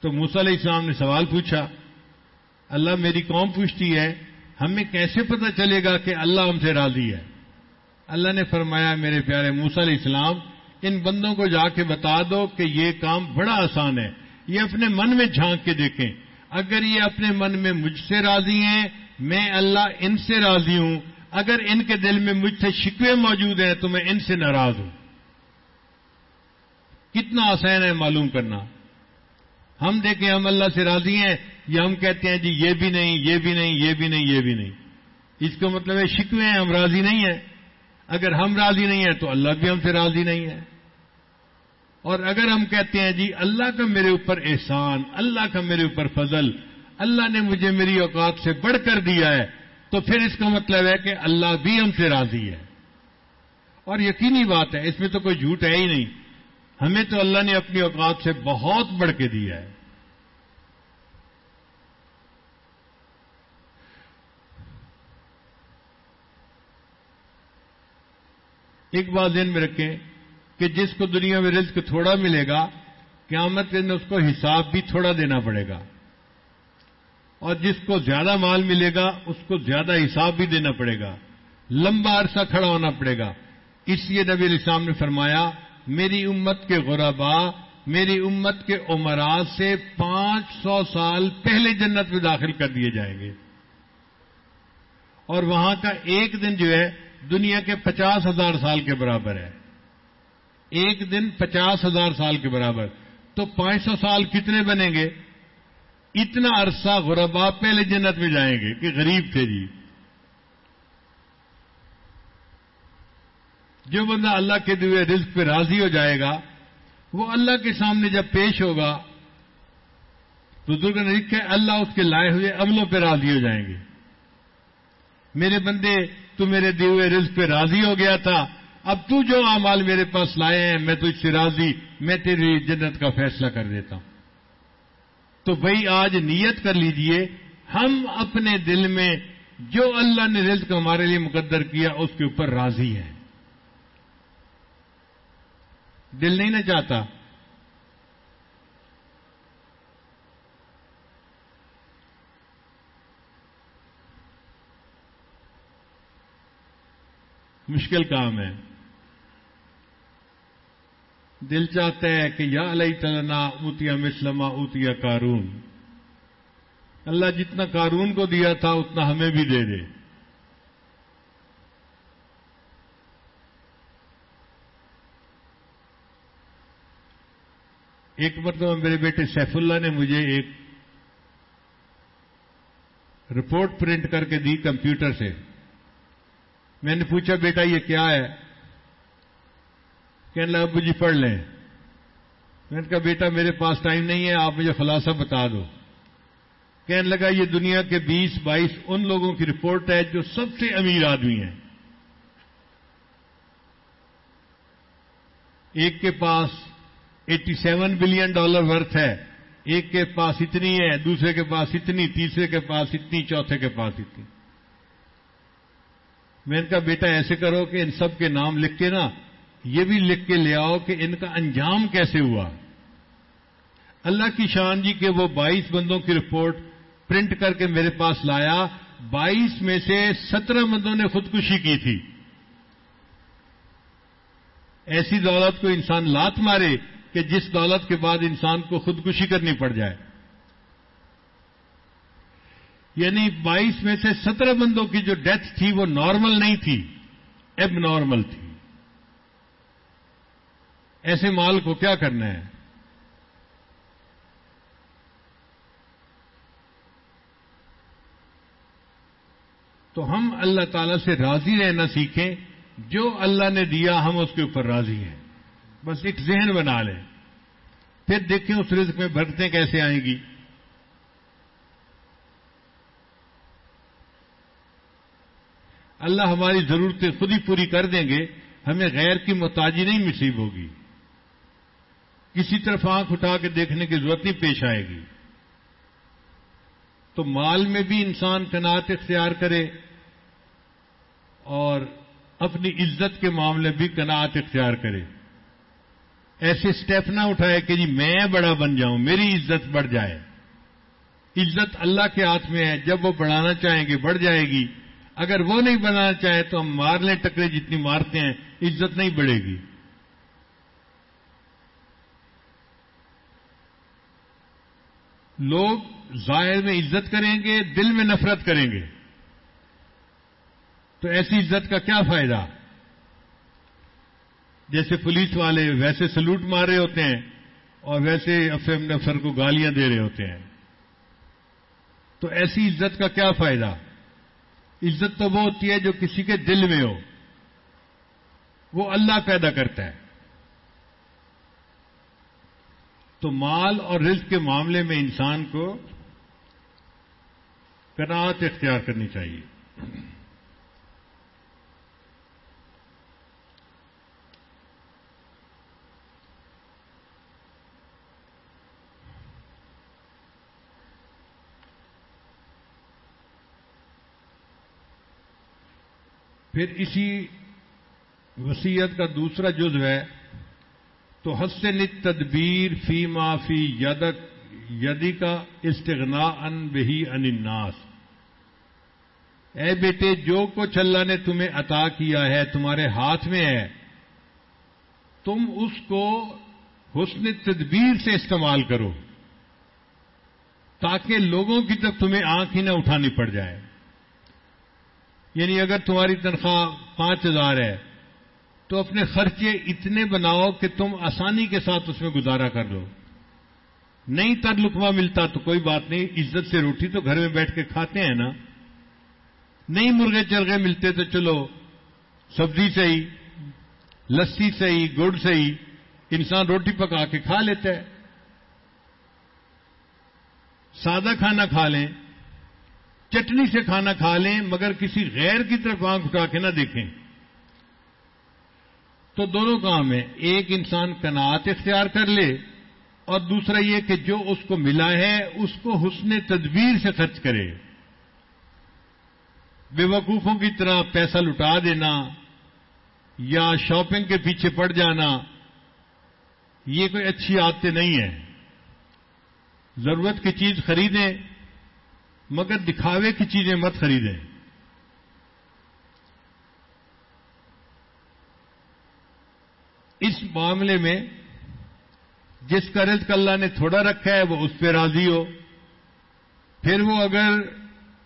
تو موسا علیہ السلام نے سوال پوچھا، اللہ میری قوم پوچھتی ہے، ہمیں کیسے پتہ چلے گا کہ اللہ ہم سے راضی ہے؟ اللہ نے فرمایا، میرے پیارے موسا علیہ السلام، ان بندوں کو جا کے بتا دو کہ یہ کام بڑا آسان ہے۔ یہ اپنے من میں جھانک کے دیکھیں۔ اگر یہ اپنے من میں مجھ سے راضی ہیں، میں اللہ ان سے راضی ہوں۔ اگر ان کے دل میں مجھ سے شکوے موجود ہیں، تو میں ان سے ناراض ہوں۔ کتنا آسان ہے معلوم کرنا۔ ہم دیکھیں، ہم اللہ سے راضی ہیں یا ہم کہتے ہیں جی یہ بھی نہیں، یہ بھی نہیں، یہ بھی نہیں، یہ بھی نہیں۔ اس کا مطلب ہے، شکوے ہیں، ہم راضی نہیں ہیں۔ اگر ہم راضی نہیں ہیں تو اللہ بھی ہم سے راضی نہیں ہے۔ اور اگر ہم کہتے ہیں جی اللہ کا میرے اوپر احسان، اللہ کا میرے اوپر فضل، اللہ نے مجھے میری اوقات سے بڑھ کر دیا ہے، تو پھر اس کا مطلب ہے کہ اللہ بھی ہم سے راضی ہے۔ اور یقینی بات ہے، اس میں تو کوئی جھوٹ ہے ہی نہیں۔ ہمیں تو اللہ نے اپنی اوقات سے بہت بڑھ کے دیا ہے۔ ایک بات ذہن میں رکھیں کہ جس کو دنیا میں رزق تھوڑا ملے گا، قیامت کے دن اس کو حساب بھی تھوڑا دینا پڑے گا۔ اور جس کو زیادہ مال ملے گا، اس کو زیادہ حساب بھی دینا پڑے گا۔ لمبا عرصہ کھڑا ہونا پڑے گا۔ اس لیے نبی الاسلام نے فرمایا، میری امت کے غربا، میری امت کے عمرات سے پانچ سو سال پہلے جنت میں داخل کر دیے جائیں گے۔ اور وہاں کا ایک دن جو ہے دنیا کے پچاس ہزار سال کے برابر ہے۔ ایک دن پچاس ہزار سال کے برابر۔ تو پانچ سو سال کتنے بنیں گے؟ اتنا عرصہ غربا پہلے جنت میں جائیں گے کہ غریب تھے جی۔ جو بندہ اللہ کے دیے رزق پہ راضی ہو جائے گا، وہ اللہ کے سامنے جب پیش ہوگا، تو نے لکھا ہے، اللہ اس کے لائے ہوئے عملوں پہ راضی ہو جائیں گے۔ میرے بندے، تو میرے دیے ہوئے رزق پہ راضی ہو گیا تھا۔ اب تو جو اعمال میرے پاس لائے ہیں، میں تو اس سے راضی، میں تیری جنت کا فیصلہ کر دیتا ہوں۔ تو بھائی، آج نیت کر لیجیے، ہم اپنے دل میں جو اللہ نے رزق ہمارے لیے مقدر کیا، اس کے اوپر راضی ہیں۔ دل نہیں نہ چاہتا۔ مشکل کام ہے۔ دل چاہتا ہے کہ یا علیہ تلنا اوتیا مسلمہ اوتیا کارون اللہ جتنا کارون کو دیا تھا، اتنا ہمیں بھی دے دے۔ ایک مرتبہ میرے بیٹے سیف اللہ نے مجھے ایک رپورٹ پرنٹ کر کے دی کمپیوٹر سے۔ میں نے پوچھا، بیٹا، یہ کیا ہے؟ کہنے لگا، ابو جی پڑھ لیں. میں نے کہا، بیٹا، میرے پاس ٹائم نہیں ہے، آپ مجھے خلاصہ بتا دو. کہنے لگا، یہ دنیا کے بیس، بائیس ان لوگوں کی رپورٹ ہے جو سب سے امیر آدمی ہیں۔ ایک کے پاس eighty seven billion dollar worth ہے، ایک کے پاس اتنی ہے، دوسرے کے پاس اتنی، تیسرے کے پاس اتنی، چوتھے کے پاس اتنی۔ میں نے کہا، بیٹا ایسے کرو کہ ان سب کے نام لکھ کے نا، یہ بھی لکھ کے لے آؤ کہ ان کا انجام کیسے ہوا۔ اللہ کی شان جی کہ وہ بائیس بندوں کی رپورٹ پرنٹ کر کے میرے پاس لایا۔ بائیس میں سے سترہ بندوں نے خودکشی کی تھی۔ ایسی دولت کو انسان لات مارے کہ جس دولت کے بعد انسان کو خودکشی کرنی پڑ جائے۔ یعنی بائیس میں سے سترہ بندوں کی جو ڈیتھ تھی وہ نارمل نہیں تھی ایب نارمل تھی۔ ایسے مال کو کیا کرنا ہے؟ تو ہم اللہ تعالی سے راضی رہنا سیکھیں، جو اللہ نے دیا، ہم اس کے اوپر راضی ہیں۔ بس ایک ذہن بنا لیں۔ پھر دیکھیں اس رزق میں برکتیں کیسے آئیں گی۔ اللہ ہماری ضرورتیں خود ہی پوری کر دیں گے، ہمیں غیر کی محتاجی نہیں نصیب ہوگی۔ کسی طرف آنکھ اٹھا کے دیکھنے کی ضرورت نہیں پیش آئے گی۔ تو مال میں بھی انسان کنات اختیار کرے اور اپنی عزت کے معاملے بھی کنات اختیار کرے۔ ایسے اسٹیپ نہ اٹھائے کہ جی میں بڑا بن جاؤں، میری عزت بڑھ جائے۔ عزت اللہ کے ہاتھ میں ہے، جب وہ بڑھانا چاہیں گے، بڑھ جائے گی۔ اگر وہ نہیں بنانا چاہے تو ہم مار لیں ٹکرے جتنی مارتے ہیں، عزت نہیں بڑھے گی۔ لوگ ظاہر میں عزت کریں گے، دل میں نفرت کریں گے۔ تو ایسی عزت کا کیا فائدہ؟ جیسے پولیس والے ویسے سلوٹ مار رہے ہوتے ہیں اور ویسے افیم نفر کو گالیاں دے رہے ہوتے ہیں۔ تو ایسی عزت کا کیا فائدہ؟ عزت تو وہ ہوتی ہے جو کسی کے دل میں ہو۔ وہ اللہ پیدا کرتا ہے۔ تو مال اور رزق کے معاملے میں انسان کو کناعت اختیار کرنی چاہیے۔ پھر اسی وسیعت کا دوسرا جزو ہے، تو حسن تدبیر فی ما فی یدک، یدی کا استغنا ان بہی ان الناس۔ اے بیٹے، جو کچھ اللہ نے تمہیں عطا کیا ہے، تمہارے ہاتھ میں ہے، تم اس کو حسن تدبیر سے استعمال کرو، تاکہ لوگوں کی طرف تمہیں آنکھ ہی نہ اٹھانی پڑ جائے۔ یعنی اگر تمہاری تنخواہ پانچ ہزار ہے، تو اپنے خرچے اتنے بناؤ کہ تم آسانی کے ساتھ اس میں گزارا کر لو نہیں تر لکما ملتا تو کوئی بات نہیں، عزت سے روٹی تو گھر میں بیٹھ کے کھاتے ہیں نا۔ نہیں مرغے چرغے ملتے تو چلو، سبزی سے ہی لسی سے ہی گڑ سے ہی انسان روٹی پکا کے کھا لیتا ہے۔ سادہ کھانا کھا لیں۔ چٹنی سے کھانا کھا لیں، مگر کسی غیر کی طرف آنکھ اٹھا کے نہ دیکھیں۔ تو دونوں کام ہیں ایک انسان کناعت اختیار کر لے، اور دوسرا یہ کہ جو اس کو ملا ہے، اس کو حسن تدبیر سے خرچ کرے۔ بے وقوفوں کی طرح پیسہ لٹا دینا، یا شاپنگ کے پیچھے پڑ جانا، یہ کوئی اچھی عادتیں نہیں ہیں۔ ضرورت کی چیز خریدیں مگر دکھاوے کی چیزیں مت خریدیں۔ اس معاملے میں جس کا رزق اللہ نے تھوڑا رکھا ہے، وہ اس پہ راضی ہو۔ پھر وہ اگر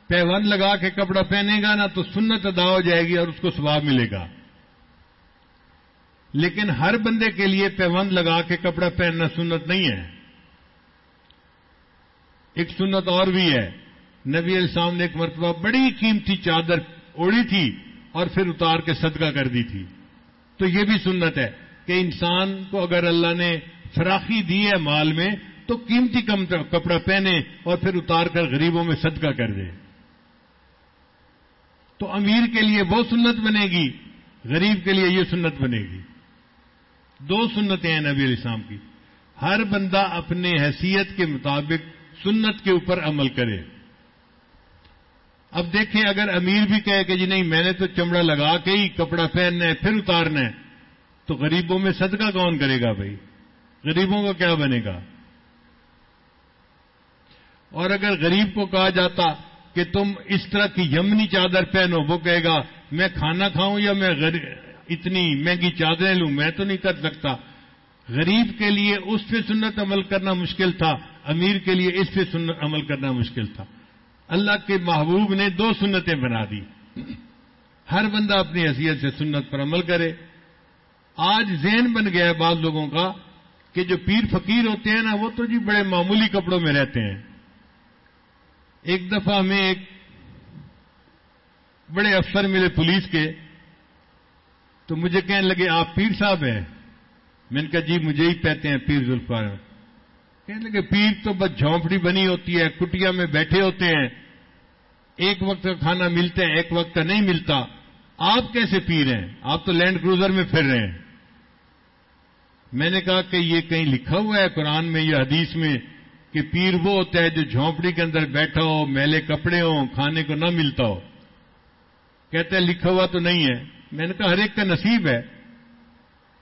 پیون لگا کے کپڑا پہنے گا نا، تو سنت ادا ہو جائے گی اور اس کو ثواب ملے گا۔ لیکن ہر بندے کے لیے پیوند لگا کے کپڑا پہننا سنت نہیں ہے۔ ایک سنت اور بھی ہے۔ نبی السلام نے ایک مرتبہ بڑی قیمتی چادر اوڑی تھی اور پھر اتار کے صدقہ کر دی تھی۔ تو یہ بھی سنت ہے کہ انسان کو اگر اللہ نے فراخی دی ہے مال میں، تو قیمتی کپڑا پہنے اور پھر اتار کر غریبوں میں صدقہ کر دے۔ تو امیر کے لیے وہ سنت بنے گی، غریب کے لیے یہ سنت بنے گی۔ دو سنتیں ہیں نبی علیہ السلام کی۔ ہر بندہ اپنے حیثیت کے مطابق سنت کے اوپر عمل کرے۔ اب دیکھیں اگر امیر بھی کہے کہ جی نہیں، میں نے تو چمڑا لگا کے ہی کپڑا پہننا ہے، پھر اتارنا ہے، تو غریبوں میں صدقہ کون کرے گا بھائی؟ غریبوں کا کیا بنے گا؟ اور اگر غریب کو کہا جاتا کہ تم اس طرح کی یمنی چادر پہنو، وہ کہے گا، میں کھانا کھاؤں یا میں اتنی مہنگی چادریں لوں؟ میں تو نہیں کر سکتا۔ غریب کے لیے اس پہ سنت عمل کرنا مشکل تھا، امیر کے لیے اس پہ سنت عمل کرنا مشکل تھا۔ اللہ کے محبوب نے دو سنتیں بنا دی۔ ہر بندہ اپنی حیثیت سے سنت پر عمل کرے۔ آج ذہن بن گیا ہے بعض لوگوں کا کہ جو پیر فقیر ہوتے ہیں نا، وہ تو جی بڑے معمولی کپڑوں میں رہتے ہیں۔ ایک دفعہ ہمیں ایک بڑے افسر ملے پولیس کے۔ تو مجھے کہنے لگے، آپ پیر صاحب ہیں۔ میں نے کہا جی مجھے ہی کہتے ہیں پیر ذوالفار کہنے لگے، پیر تو بس جھونپڑی بنی ہوتی ہے، کٹیا میں بیٹھے ہوتے ہیں۔ ایک وقت کا کھانا ملتا ہے، ایک وقت کا نہیں ملتا۔ آپ کیسے پیر ہیں؟ آپ تو لینڈ کروزر میں پھر رہے ہیں۔ میں نے کہا کہ یہ کہیں لکھا ہوا ہے قرآن میں یا حدیث میں کہ پیر وہ ہوتا ہے جو جھونپڑی کے اندر بیٹھا ہو، میلے کپڑے ہوں، کھانے کو نہ ملتا ہو۔ کہتے ہیں لکھا ہوا تو نہیں ہے۔ میں نے کہا، ہر ایک کا نصیب ہے۔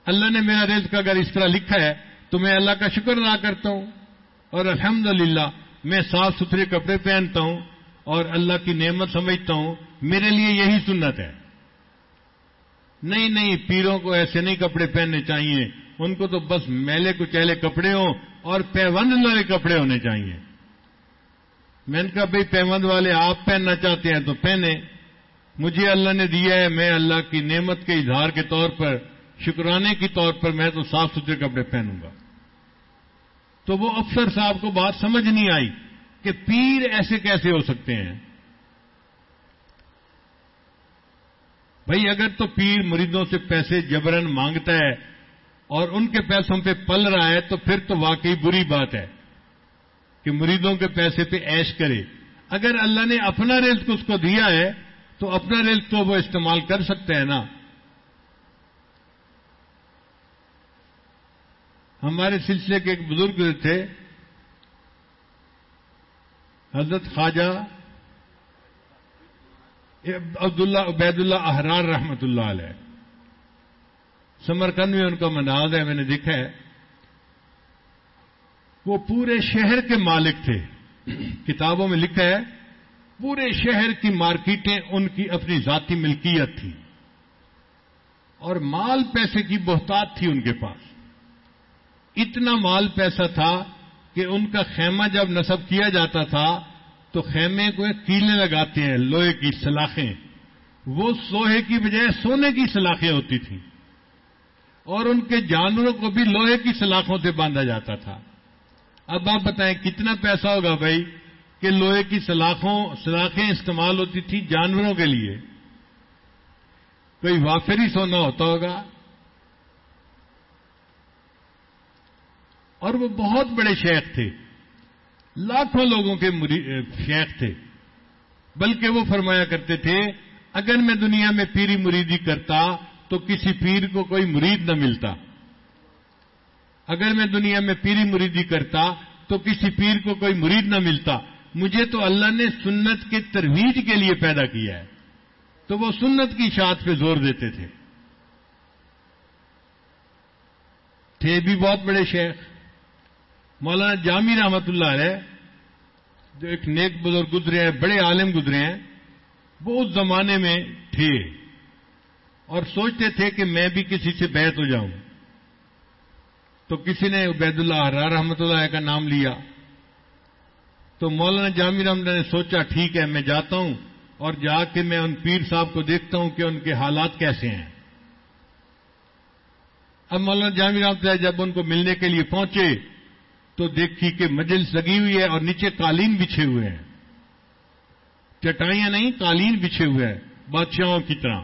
اللہ نے میرا رزق اگر اس طرح لکھا ہے تو میں اللہ کا شکر ادا کرتا ہوں اور الحمد میں صاف ستھرے کپڑے پہنتا ہوں اور اللہ کی نعمت سمجھتا ہوں میرے لیے یہی سنت ہے۔ نہیں نہیں، پیروں کو ایسے نہیں کپڑے پہننے چاہیے۔ ان کو تو بس میلے کو چہلے کپڑے ہوں اور پیوند والے کپڑے ہونے چاہیے۔ میں نے کہا بھائی پیوند والے آپ پہننا چاہتے ہیں تو پہنے۔ مجھے اللہ نے دیا ہے، میں اللہ کی نعمت کے اظہار کے طور پر، شکرانے کے طور پر میں تو صاف ستھرے کپڑے پہنوں گا۔ تو وہ افسر صاحب کو بات سمجھ نہیں آئی کہ پیر ایسے کیسے ہو سکتے ہیں۔ بھائی اگر تو پیر مریدوں سے پیسے جبرن مانگتا ہے اور ان کے پیسوں پہ پل رہا ہے تو پھر تو واقعی بری بات ہے کہ مریدوں کے پیسے پہ ایش کرے۔ اگر اللہ نے اپنا رزق اس کو دیا ہے تو اپنا رزق تو وہ استعمال کر سکتے ہیں نا۔ ہمارے سلسلے کے ایک بزرگ تھے، حضرت خواجہ عبداللہ عبید اللہ احرار رحمت اللہ علیہ۔ سمرکند میں ان کا مناظ ہے، میں نے دیکھا ہے۔ وہ پورے شہر کے مالک تھے۔ کتابوں میں لکھا ہے، پورے شہر کی مارکیٹیں ان کی اپنی ذاتی ملکیت تھی اور مال پیسے کی بہتات تھی ان کے پاس۔ اتنا مال پیسہ تھا کہ ان کا خیمہ جب نصب کیا جاتا تھا تو خیمے کو ایک کیلے لگاتے ہیں، لوہے کی سلاخیں۔ وہ سوہے کی بجائے سونے کی سلاخیں ہوتی تھیں۔ اور ان کے جانوروں کو بھی لوہے کی سلاخوں سے باندھا جاتا تھا۔ اب آپ بتائیں کتنا پیسہ ہوگا بھائی کہ لوہے کی سلاخوں، سلاخیں استعمال ہوتی تھی جانوروں کے لیے؟ کوئی وافری سونا ہوتا ہوگا؟ اور وہ بہت بڑے شیخ تھے۔ لاکھوں لوگوں کے شیخ تھے۔ بلکہ وہ فرمایا کرتے تھے، اگر میں دنیا میں پیری مریدی کرتا تو کسی پیر کو کوئی مرید نہ ملتا۔ اگر میں دنیا میں پیری مریدی کرتا تو کسی پیر کو کوئی مرید نہ ملتا۔ مجھے تو اللہ نے سنت کے ترویج کے لیے پیدا کیا ہے۔ تو وہ سنت کی اشاعت پہ زور دیتے تھے۔ تھے بھی بہت بڑے شیخ۔ مولانا جامی رحمت اللہ علیہ، جو ایک نیک بزرگ گزرے ہیں، بڑے عالم گزرے ہیں، وہ اس زمانے میں تھے۔ اور سوچتے تھے کہ میں بھی کسی سے بیت ہو جاؤں۔ تو کسی نے عبید اللہ رحمت اللہ کا نام لیا۔ تو مولانا جامع رحمت نے سوچا، ٹھیک ہے، میں جاتا ہوں اور جا کے میں ان پیر صاحب کو دیکھتا ہوں کہ ان کے حالات کیسے ہیں۔ اب مولانا جامع رحمت اللہ جب ان کو ملنے کے لیے پہنچے تو دیکھی کہ مجلس لگی ہوئی ہے اور نیچے قالین بچھے ہوئے ہیں۔ چٹائیاں نہیں، قالین بچھے ہوئے ہیں، بادشاہوں کی طرح۔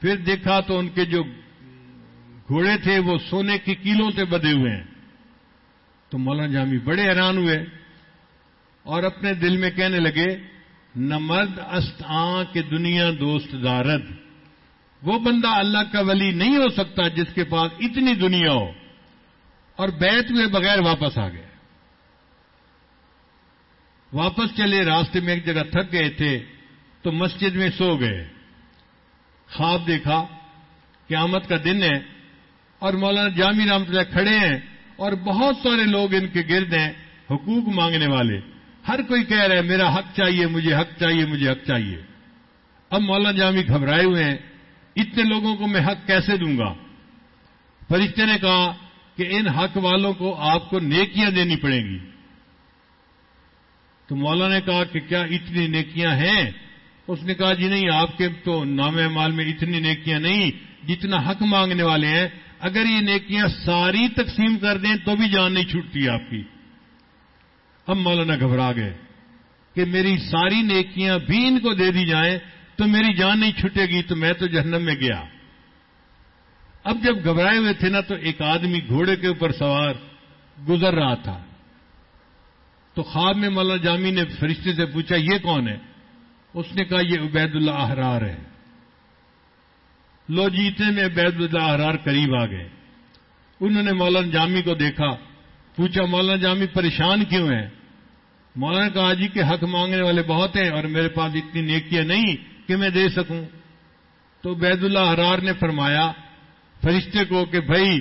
پھر دیکھا تو ان کے جو گھوڑے تھے وہ سونے کی کیلوں سے بدے ہوئے ہیں۔ تو مولانا جامی بڑے حیران ہوئے اور اپنے دل میں کہنے لگے نہ مرد است کے دنیا دوست دارد۔ وہ بندہ اللہ کا ولی نہیں ہو سکتا جس کے پاس اتنی دنیا ہو۔ اور بیت ہوئے بغیر واپس آ گئے۔ واپس چلے، راستے میں ایک جگہ تھک گئے تھے، تو مسجد میں سو گئے۔ خواب دیکھا، قیامت کا دن ہے اور مولانا جامع رحمت اللہ کھڑے ہیں اور بہت سارے لوگ ان کے گرد ہیں، حقوق مانگنے والے۔ ہر کوئی کہہ رہا ہے، میرا حق چاہیے، مجھے حق چاہیے، مجھے حق چاہیے۔ اب مولانا جامع گھبرائے ہوئے ہیں، اتنے لوگوں کو میں حق کیسے دوں گا؟ فرشتے نے کہا کہ ان حق والوں کو آپ کو نیکیاں دینی پڑیں گی۔ تو مولانا نے کہا کہ کیا اتنی نیکیاں ہیں؟ اس نے کہا جی نہیں، آپ کے تو نام مال میں اتنی نیکیاں نہیں، جتنا حق مانگنے والے ہیں۔ اگر یہ نیکیاں ساری تقسیم کر دیں تو بھی جان نہیں چھوٹتی آپ کی۔ اب مولانا گھبرا گئے کہ میری ساری نیکیاں بھی ان کو دے دی جائیں تو میری جان نہیں چھٹے گی، تو میں تو جہنم میں گیا۔ اب جب گھبرائے ہوئے تھے نا تو ایک آدمی گھوڑے کے اوپر سوار گزر رہا تھا۔ تو خواب میں مولانا جامی نے فرشتے سے پوچھا، یہ کون ہے؟ اس نے کہا، یہ عبید اللہ احرار ہے۔ لو جیتے میں عبید اللہ احرار قریب آ گئے۔ انہوں نے مولانا جامی کو دیکھا، پوچھا، مولانا جامی پریشان کیوں ہیں؟ مولانا کہا جی کہ حق مانگنے والے بہت ہیں اور میرے پاس اتنی نیکیاں نہیں کہ میں دے سکوں۔ تو عبید اللہ حرار نے فرمایا فرشتے کو کہ بھائی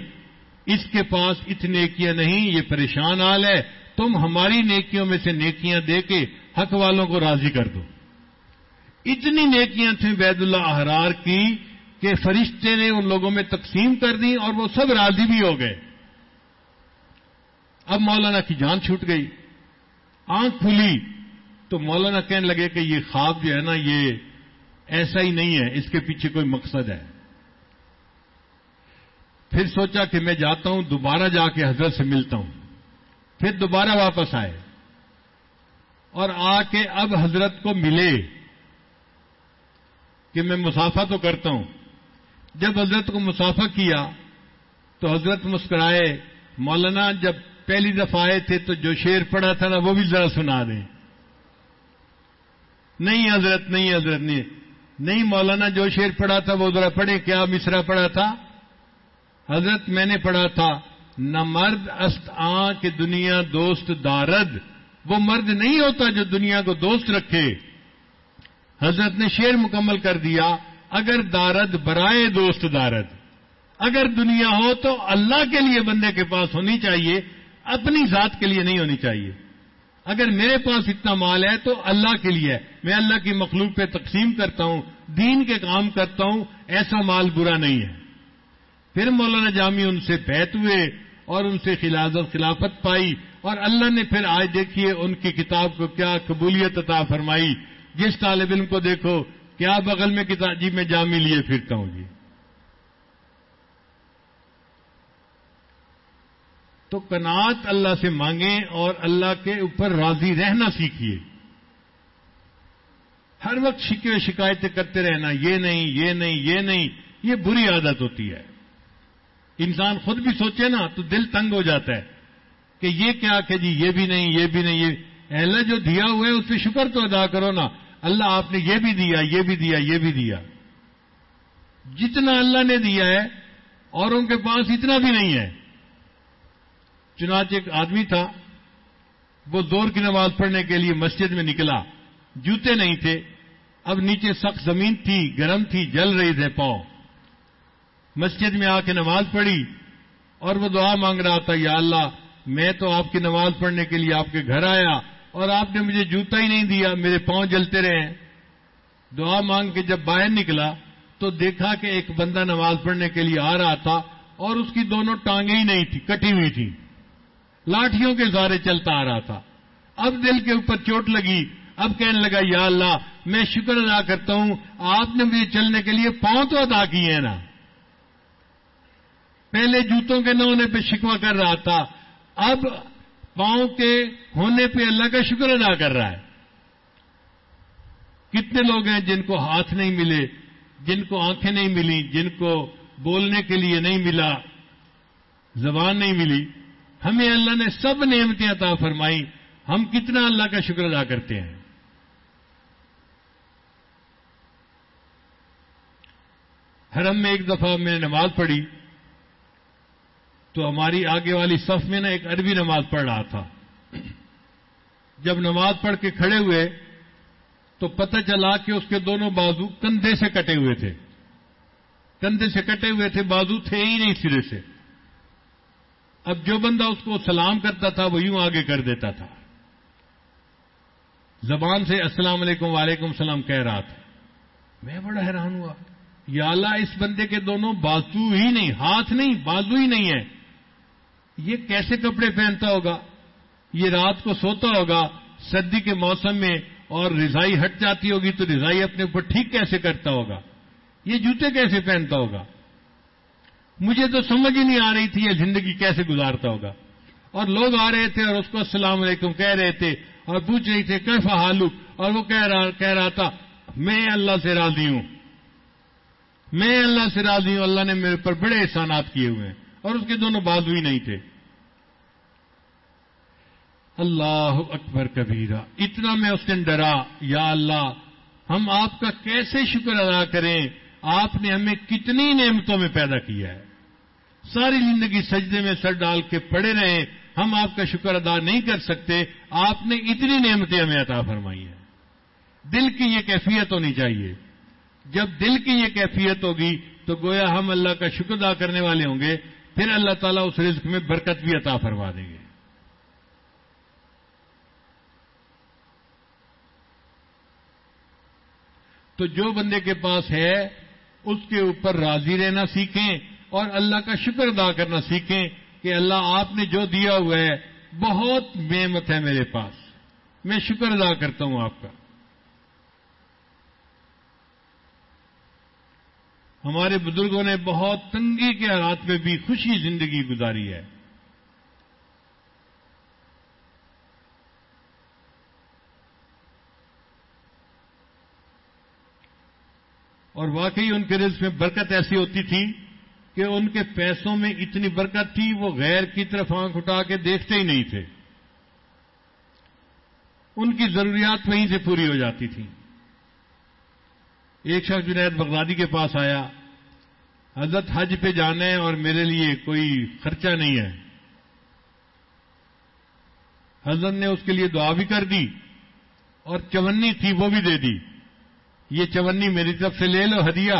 اس کے پاس اتنی نیکیاں نہیں، یہ پریشان حال ہے، تم ہماری نیکیوں میں سے نیکیاں دے کے حق والوں کو راضی کر دو۔ اتنی نیکیاں تھیں بید اللہ احرار کی کہ فرشتے نے ان لوگوں میں تقسیم کر دی اور وہ سب راضی بھی ہو گئے۔ اب مولانا کی جان چھوٹ گئی۔ آنکھ کھلی تو مولانا کہنے لگے کہ یہ خواب جو ہے نا، یہ ایسا ہی نہیں ہے، اس کے پیچھے کوئی مقصد ہے۔ پھر سوچا کہ میں جاتا ہوں، دوبارہ جا کے حضرت سے ملتا ہوں۔ پھر دوبارہ واپس آئے۔ اور آ کے اب حضرت کو ملے کہ میں مسافہ تو کرتا ہوں۔ جب حضرت کو مسافہ کیا تو حضرت مسکرائے، مولانا جب پہلی دفعہ آئے تھے تو جو شیر پڑا تھا نا، وہ بھی ذرا سنا دیں۔ نہیں حضرت نہیں حضرت، نہیں۔ نہیں مولانا جو شیر پڑا تھا وہ ذرا پڑھے کیا مصرا پڑا تھا؟ حضرت میں نے پڑھا تھا، نہ مرد است آ کہ دنیا دوست دارد، وہ مرد نہیں ہوتا جو دنیا کو دوست رکھے۔ حضرت نے شیر مکمل کر دیا، اگر دارد برائے دوست دارد۔ اگر دنیا ہو تو اللہ کے لیے بندے کے پاس ہونی چاہیے، اپنی ذات کے لیے نہیں ہونی چاہیے۔ اگر میرے پاس اتنا مال ہے تو اللہ کے لیے میں اللہ کی مخلوق پہ تقسیم کرتا ہوں، دین کے کام کرتا ہوں، ایسا مال برا نہیں ہے۔ پھر مولانا جامی ان سے بیت ہوئے اور ان سے خلافت خلافت پائی اور اللہ نے پھر آج دیکھیے ان کی کتاب کو کیا قبولیت عطا فرمائی۔ جس طالب علم کو دیکھو، کیا بغل میں کتاب جی میں جامی لیے پھرتا ہوں جی۔ تو کنات اللہ سے مانگیں اور اللہ کے اوپر راضی رہنا سیکھیے۔ ہر وقت شکوے شکایتیں کرتے رہنا، یہ نہیں یہ نہیں یہ نہیں، یہ بری عادت ہوتی ہے۔ انسان خود بھی سوچے نا تو دل تنگ ہو جاتا ہے کہ یہ کیا کہ جی یہ بھی نہیں، یہ بھی نہیں، یہ اللہ جو دیا ہوا ہے، اس پہ شکر تو ادا کرو نا۔ اللہ آپ نے یہ بھی دیا، یہ بھی دیا، یہ بھی دیا۔ جتنا اللہ نے دیا ہے اوروں کے پاس اتنا بھی نہیں ہے۔ چنانچہ ایک آدمی تھا، وہ زور کی نماز پڑھنے کے لیے مسجد میں نکلا۔ جوتے نہیں تھے۔ اب نیچے سخت زمین تھی، گرم تھی، جل رہی تھے پاؤں۔ مسجد میں آ کے نماز پڑھی اور وہ دعا مانگ رہا تھا، یا اللہ، میں تو آپ کی نماز پڑھنے کے لیے آپ کے گھر آیا اور آپ نے مجھے جوتا ہی نہیں دیا، میرے پاؤں جلتے رہے. دعا مانگ کے جب باہر نکلا تو دیکھا کہ ایک بندہ نماز پڑھنے کے لیے آ رہا تھا اور اس کی دونوں ٹانگیں ہی نہیں تھی کٹی ہوئی تھی لاٹھیوں کے سارے چلتا آ رہا تھا۔ اب دل کے اوپر چوٹ لگی، اب کہنے لگا، یا اللہ، میں شکر ادا کرتا ہوں، آپ نے مجھے چلنے کے لیے پاؤں تو ادا کیے ہیں نا؟ پہلے جوتوں کے نہ ہونے پہ شکوا کر رہا تھا، اب پاؤں کے ہونے پہ اللہ کا شکر ادا کر رہا ہے۔ کتنے لوگ ہیں جن کو ہاتھ نہیں ملے، جن کو آنکھیں نہیں ملی جن کو بولنے کے لیے نہیں ملا، زبان نہیں ملی۔ ہمیں اللہ نے سب نعمتیں عطا فرمائی ہم کتنا اللہ کا شکر ادا کرتے ہیں۔ حرم میں ایک دفعہ میں نے نماز پڑھی۔ تو ہماری آگے والی صف میں نا ایک عربی نماز پڑھ رہا تھا۔ جب نماز پڑھ کے کھڑے ہوئے تو پتہ چلا کہ اس کے دونوں بازو کندھے سے کٹے ہوئے تھے۔ کندھے سے کٹے ہوئے تھے، بازو تھے ہی نہیں سرے سے۔ اب جو بندہ اس کو سلام کرتا تھا، وہ یوں آگے کر دیتا تھا۔ زبان سے السلام علیکم، وعلیکم السلام کہہ رہا تھا۔ میں بڑا حیران ہوا۔ یا اللہ، اس بندے کے دونوں بازو ہی نہیں، ہاتھ نہیں، بازو ہی نہیں ہے۔ یہ کیسے کپڑے پہنتا ہوگا؟ یہ رات کو سوتا ہوگا، سردی کے موسم میں اور رضائی ہٹ جاتی ہوگی تو رضائی اپنے اوپر ٹھیک کیسے کرتا ہوگا؟ یہ جوتے کیسے پہنتا ہوگا؟ مجھے تو سمجھ ہی نہیں آ رہی تھی یہ زندگی کیسے گزارتا ہوگا۔ اور لوگ آ رہے تھے اور اس کو السلام علیکم کہہ رہے تھے اور پوچھ رہی تھے کیفا حالو اور وہ کہہ رہا کہہ رہا تھا، میں اللہ سے راضی ہوں۔ میں اللہ سے راضی ہوں، اللہ نے میرے پر بڑے احسانات کیے ہوئے ہیں۔ اور اس کے دونوں بازو ہی نہیں تھے۔ اللہ اکبر کبیرہ، اتنا میں اس دن ڈرا، یا اللہ، ہم آپ کا کیسے شکر ادا کریں؟ آپ نے ہمیں کتنی نعمتوں میں پیدا کیا ہے۔ ساری زندگی سجدے میں سر ڈال کے پڑے رہے، ہم آپ کا شکر ادا نہیں کر سکتے۔ آپ نے اتنی نعمتیں ہمیں عطا فرمائی ہیں۔ دل کی یہ کیفیت ہونی چاہیے۔ جب دل کی یہ کیفیت ہوگی تو گویا ہم اللہ کا شکر ادا کرنے والے ہوں گے۔ پھر اللہ تعالیٰ اس رزق میں برکت بھی عطا فرما دیں گے۔ تو جو بندے کے پاس ہے، اس کے اوپر راضی رہنا سیکھیں اور اللہ کا شکر ادا کرنا سیکھیں کہ اللہ آپ نے جو دیا ہوا ہے، بہت نعمت ہے میرے پاس۔ میں شکر ادا کرتا ہوں آپ کا۔ ہمارے بزرگوں نے بہت تنگی کے حالات میں بھی خوشی زندگی گزاری ہے۔ اور واقعی ان کے رزق میں برکت ایسی ہوتی تھی کہ ان کے پیسوں میں اتنی برکت تھی، وہ غیر کی طرف آنکھ اٹھا کے دیکھتے ہی نہیں تھے۔ ان کی ضروریات وہیں سے پوری ہو جاتی تھیں۔ ایک شخص جنید بغدادی کے پاس آیا۔ حضرت حج پہ جانے اور میرے لیے کوئی خرچہ نہیں ہے۔ حضرت نے اس کے لیے دعا بھی کر دی اور چونی تھی وہ بھی دے دی۔ یہ چونی میری طرف سے لے لو ہدیہ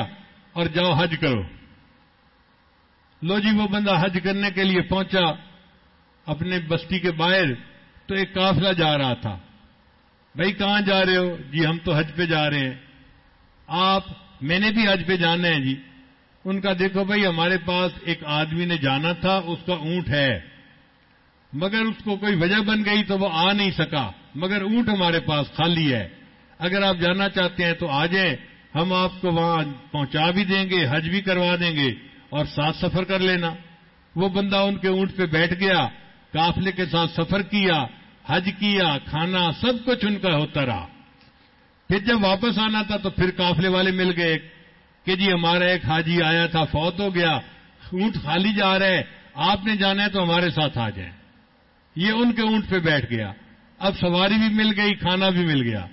اور جاؤ حج کرو۔ لو جی وہ بندہ حج کرنے کے لیے پہنچا اپنے بستی کے باہر تو ایک قافلہ جا رہا تھا۔ بھائی، کہاں جا رہے ہو؟ جی ہم تو حج پہ جا رہے ہیں۔ آپ، میں نے بھی حج پہ جانا ہے جی۔ ان کا دیکھو بھائی، ہمارے پاس ایک آدمی نے جانا تھا، اس کا اونٹ ہے۔ مگر اس کو کوئی وجہ بن گئی تو وہ آ نہیں سکا۔ مگر اونٹ ہمارے پاس خالی ہے۔ اگر آپ جانا چاہتے ہیں تو آ جائیں۔ ہم آپ کو وہاں پہنچا بھی دیں گے، حج بھی کروا دیں گے اور ساتھ سفر کر لینا۔ وہ بندہ ان کے اونٹ پہ بیٹھ گیا کافلے کے ساتھ سفر کیا، حج کیا، کھانا، سب کچھ ان کا ہوتا رہا۔ پھر جب واپس آنا تھا تو پھر کافلے والے مل گئے کہ جی ہمارا ایک حاجی آیا تھا، فوت ہو گیا، اونٹ خالی جا رہے آپ نے جانا ہے تو ہمارے ساتھ آ جائیں۔ یہ ان کے اونٹ پہ بیٹھ گیا۔ اب سواری بھی مل گئی، کھانا بھی مل گیا۔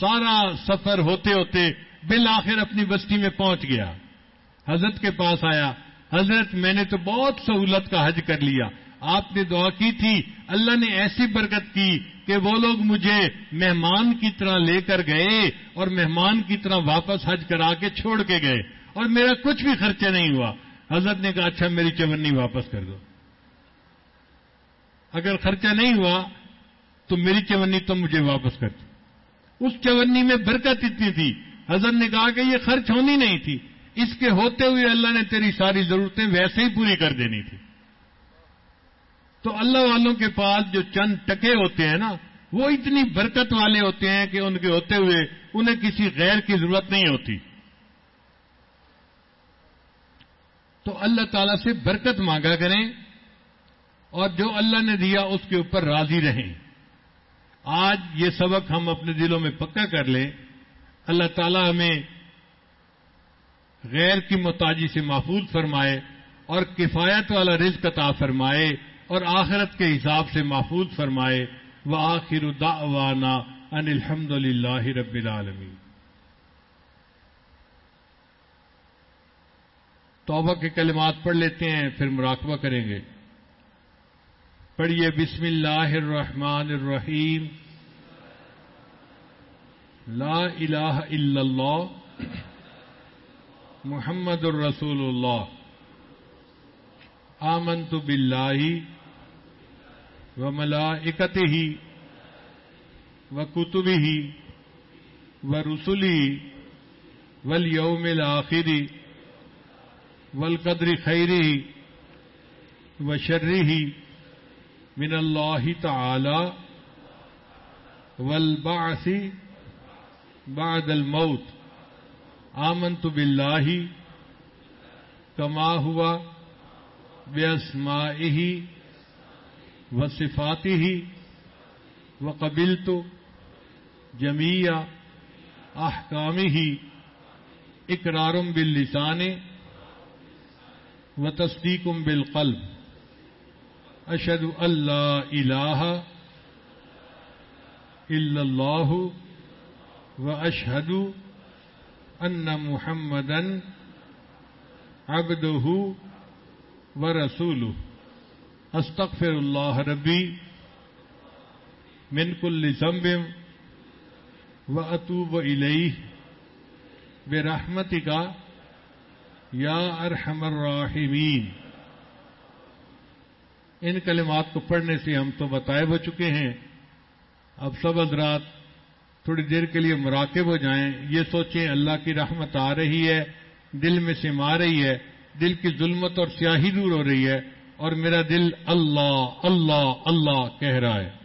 سارا سفر ہوتے ہوتے بالآخر اپنی بستی میں پہنچ گیا۔ حضرت کے پاس آیا۔ حضرت، میں نے تو بہت سہولت کا حج کر لیا۔ آپ نے دعا کی تھی، اللہ نے ایسی برکت کی کہ وہ لوگ مجھے مہمان کی طرح لے کر گئے اور مہمان کی طرح واپس حج کرا کے چھوڑ کے گئے اور میرا کچھ بھی خرچہ نہیں ہوا۔ حضرت نے کہا اچھا میری چونی واپس کر دو۔ اگر خرچہ نہیں ہوا تو میری چونی تم مجھے واپس کر دو۔ اس چونی میں برکت اتنی تھی۔ حضرت نے کہا کہ یہ خرچ ہونی نہیں تھی۔ اس کے ہوتے ہوئے اللہ نے تیری ساری ضرورتیں ویسے ہی پوری کر دینی تھی۔ تو اللہ والوں کے پاس جو چند ٹکے ہوتے ہیں نا، وہ اتنی برکت والے ہوتے ہیں کہ ان کے ہوتے ہوئے انہیں کسی غیر کی ضرورت نہیں ہوتی۔ تو اللہ تعالی سے برکت مانگا کریں اور جو اللہ نے دیا اس کے اوپر راضی رہیں۔ آج یہ سبق ہم اپنے دلوں میں پکا کر لیں۔ اللہ تعالی ہمیں غیر کی محتاجی سے محفوظ فرمائے اور کفایت والا رزق عطا فرمائے۔ اور آخرت کے حساب سے محفوظ فرمائے وہ آخر دعوانا ان الحمد للہ رب العالمین۔ توبہ کے کلمات پڑھ لیتے ہیں، پھر مراقبہ کریں گے۔ پڑھیے بسم اللہ الرحمن الرحیم۔ لا الہ الا اللہ، محمد الرسول اللہ۔ آمنت باللہ و ملائکتہ و کتبہ و رسلی والیوم الاخر والقدر خیرہ و شرہ من اللہ تعالی والبعث بعد الموت. آمنت باللہ کما ہوا بأسمائه وصفاته وقبلت جميع أحكامه إقرار باللسان وتصديق بالقلب. أشهد أن لا إله إلا الله وأشهد أن محمدا عبده ورسوله استغفر الله ربي من كل ذنب وأتوب إليه برحمتك يا أرحم الراحمين ان کلمات کو پڑھنے سے ہم تو بتائے ہو چکے ہیں۔ اب سب حضرات تھوڑی دیر کے لیے مراقب ہو جائیں۔ یہ سوچیں اللہ کی رحمت آ رہی ہے، دل میں سما رہی ہے۔ دل کی ظلمت اور سیاہی دور ہو رہی ہے اور میرا دل اللہ اللہ اللہ کہہ رہا ہے۔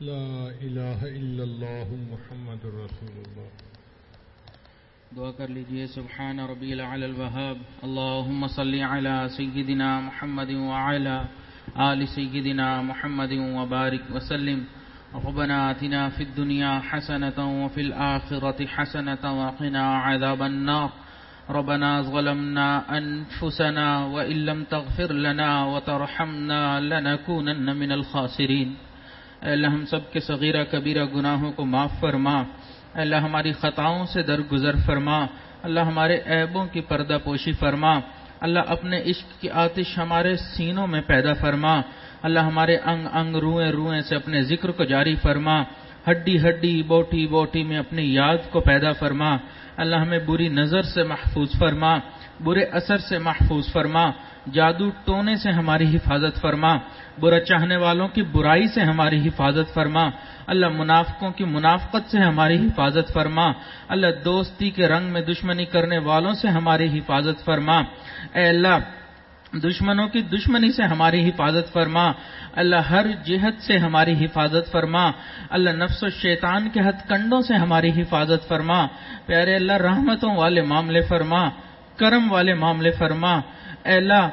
لا الہ إلا اللہ محمد رسول اللہ دعا کر لیجئے سبحان ربی العلی الوهاب اللهم صل على سيدنا محمد وعلى آل سيدنا محمد وبارك وسلم. ربنا آتنا في الدنيا حسنة وفي الآخرة حسنة وقنا عذاب النار. ربنا ظلمنا أنفسنا وإن لم تغفر لنا وترحمنا لنكونن من الخاسرين اللہ، ہم سب کے صغیرہ کبیرہ گناہوں کو معاف فرما۔ اللہ، ہماری خطاؤں سے درگزر فرما۔ اللہ، ہمارے عیبوں کی پردہ پوشی فرما۔ اللہ، اپنے عشق کی آتش ہمارے سینوں میں پیدا فرما۔ اللہ، ہمارے انگ انگ روئیں روئیں سے اپنے ذکر کو جاری فرما۔ ہڈی ہڈی، بوٹی بوٹی میں اپنی یاد کو پیدا فرما۔ اللہ، ہمیں بری نظر سے محفوظ فرما۔ برے اثر سے محفوظ فرما۔ جادو ٹونے سے ہماری حفاظت فرما، برا چاہنے والوں کی برائی سے ہماری حفاظت فرما، اللہ منافقوں کی منافقت سے ہماری حفاظت فرما، اللہ دوستی کے رنگ میں دشمنی کرنے والوں سے ہماری حفاظت فرما۔ اے اللہ، دشمنوں کی دشمنی سے ہماری حفاظت فرما۔ اللہ ہر جہت سے ہماری حفاظت فرما۔ اللہ نفس و شیطان کے ہتھ کنڈوں سے ہماری حفاظت فرما۔ پیارے اللہ، رحمتوں والے معاملے فرما، کرم والے معاملے فرما۔ اے اللہ،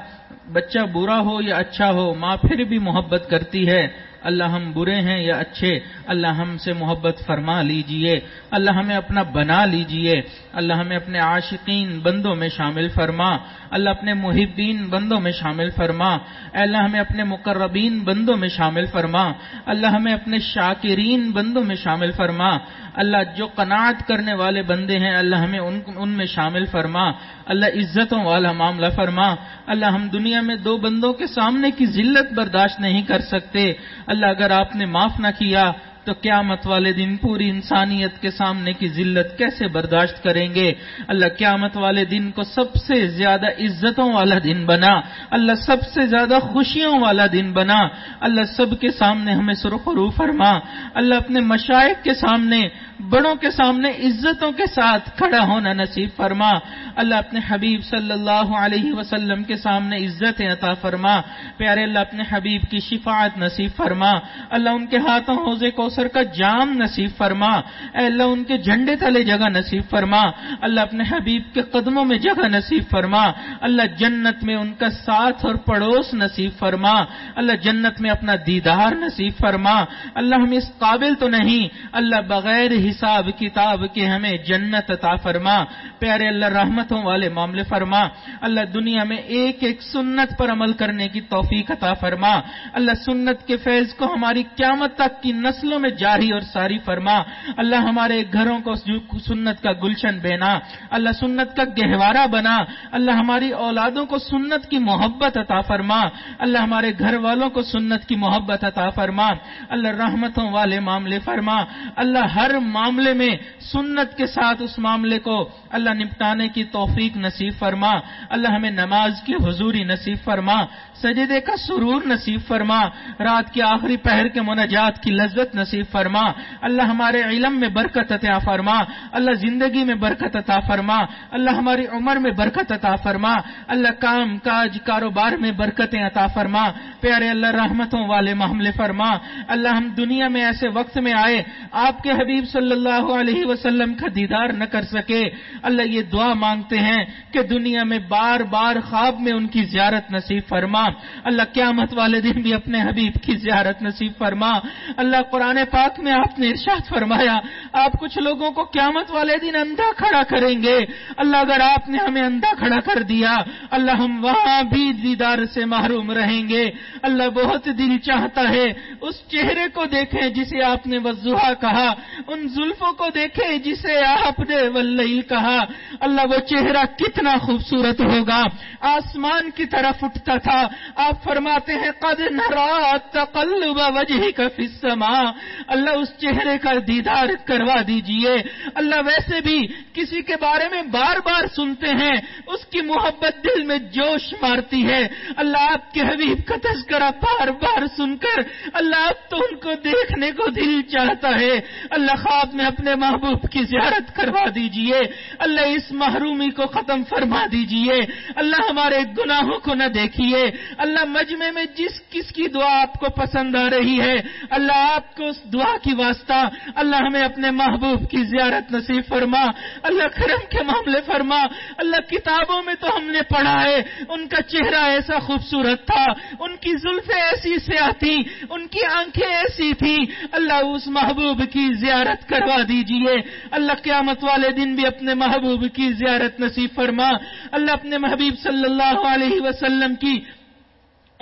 بچہ برا ہو یا اچھا ہو، ماں پھر بھی محبت کرتی ہے۔ اللہ ہم برے ہیں یا اچھے، اللہ ہم سے محبت فرما لیجیے۔ اللہ ہمیں اپنا بنا لیجیے۔ اللہ ہمیں اپنے عاشقین بندوں میں شامل فرما۔ اللہ اپنے محبین بندوں میں شامل فرما۔ اللہ، ہمیں اپنے مقربین بندوں میں شامل فرما۔ اللہ ہمیں اپنے شاکرین بندوں میں شامل فرما۔ اللہ، جو قناعت کرنے والے بندے ہیں، اللہ ہمیں ان میں شامل فرما۔ اللہ عزتوں والا معاملہ فرما۔ اللہ ہم دنیا میں دو بندوں کے سامنے کی ذلت برداشت نہیں کر سکتے۔ اللہ اگر آپ نے معاف نہ کیا تو قیامت والے دن پوری انسانیت کے سامنے کی ذلت کیسے برداشت کریں گے؟ اللہ قیامت والے دن کو سب سے زیادہ عزتوں والا دن بنا، اللہ سب سے زیادہ خوشیوں والا دن بنا، اللہ سب کے سامنے ہمیں سرخرو فرما، اللہ اپنے مشائق کے سامنے، بڑوں کے سامنے عزتوں کے ساتھ کھڑا ہونا نصیب فرما، اللہ اپنے حبیب صلی اللہ علیہ وسلم کے سامنے عزت عطا فرما، پیارے اللہ اپنے حبیب کی شفاعت نصیب فرما، اللہ ان کے ہاتھوں حوضے کو کوثر کا جام نصیب فرما۔ اے اللہ، ان کے جھنڈے تلے جگہ نصیب فرما۔ اللہ اپنے حبیب کے قدموں میں جگہ نصیب فرما۔ اللہ جنت میں ان کا ساتھ اور پڑوس نصیب فرما۔ اللہ جنت میں اپنا دیدار نصیب فرما۔ اللہ ہم اس قابل تو نہیں، اللہ بغیر حساب کتاب کے ہمیں جنت عطا فرما۔ پیارے اللہ، رحمتوں والے معاملے فرما۔ اللہ دنیا میں ایک ایک سنت پر عمل کرنے کی توفیق عطا فرما۔ اللہ سنت کے فیض کو ہماری قیامت تک کی نسلوں میں جاری اور ساری فرما۔ اللہ ہمارے گھروں کو سنت کا گلشن بہنا اللہ سنت کا گہوارہ بنا۔ اللہ ہماری اولادوں کو سنت کی محبت عطا فرما۔ اللہ ہمارے گھر والوں کو سنت کی محبت عطا فرما۔ اللہ رحمتوں والے معاملے فرما۔ اللہ ہر معاملے میں سنت کے ساتھ اس معاملے کو اللہ نپٹانے کی توفیق نصیب فرما۔ اللہ ہمیں نماز کی حضوری نصیب فرما۔ سجدے کا سرور نصیب فرما۔ رات کے آخری پہر کے مناجات کی لذت نصیب فرما۔ اللہ ہمارے علم میں برکت عطا فرما۔ اللہ زندگی میں برکت عطا فرما۔ اللہ ہماری عمر میں برکت عطا فرما۔ اللہ کام کاج کاروبار میں برکتیں عطا فرما۔ پیارے اللہ رحمتوں والے معاملے فرما۔ اللہ ہم دنیا میں ایسے وقت میں آئے، آپ کے حبیب صلی اللہ علیہ وسلم کا دیدار نہ کر سکے۔ اللہ یہ دعا مانگتے ہیں کہ دنیا میں بار بار خواب میں ان کی زیارت نصیب فرما۔ اللہ قیامت والے دن بھی اپنے حبیب کی زیارت نصیب فرما۔ اللہ قرآن پاک میں آپ نے ارشاد فرمایا، آپ کچھ لوگوں کو قیامت والے دن اندھا کھڑا کریں گے۔ اللہ، اگر آپ نے ہمیں اندھا کھڑا کر دیا، اللہ ہم وہاں بھی دیدار سے محروم رہیں گے۔ اللہ بہت دل چاہتا ہے۔ اس چہرے کو دیکھیں جسے آپ نے وضوحا کہا، ان زلفوں کو دیکھیں جسے آپ نے ولئی کہا۔ اللہ، وہ چہرہ کتنا خوبصورت ہوگا۔ آسمان کی طرف اٹھتا تھا۔ آپ فرماتے ہیں، قد تقلب وجہ کا فسما اللہ اس چہرے کا دیدار کروا دیجیے۔ اللہ ویسے بھی کسی کے بارے میں بار بار سنتے ہیں، اس کی محبت دل میں جوش مارتی ہے۔ اللہ آپ کے حبیب کا تذکرہ بار بار سن کر اللہ اب تو ان کو دیکھنے کو دل چاہتا ہے۔ اللہ خواب میں اپنے محبوب کی زیارت کروا دیجیے۔ اللہ اس محرومی کو ختم فرما دیجیے۔ اللہ ہمارے گناہوں کو نہ دیکھیے اللہ مجمع میں جس کس کی دعا آپ کو پسند آ رہی ہے، اللہ آپ کو اس دعا کی واسطہ اللہ ہمیں اپنے محبوب کی زیارت نصیب فرما، اللہ کرم کے معاملے فرما، اللہ کتابوں میں تو ہم نے پڑھا ہے، ان کا چہرہ ایسا خوبصورت تھا، ان کی زلفیں ایسی سیاہ تھی ان کی آنکھیں ایسی تھی اللہ اس محبوب کی زیارت کروا دیجیے۔ اللہ قیامت والے دن بھی اپنے محبوب کی زیارت نصیب فرما۔ اللہ اپنے محبوب صلی اللہ علیہ وسلم کی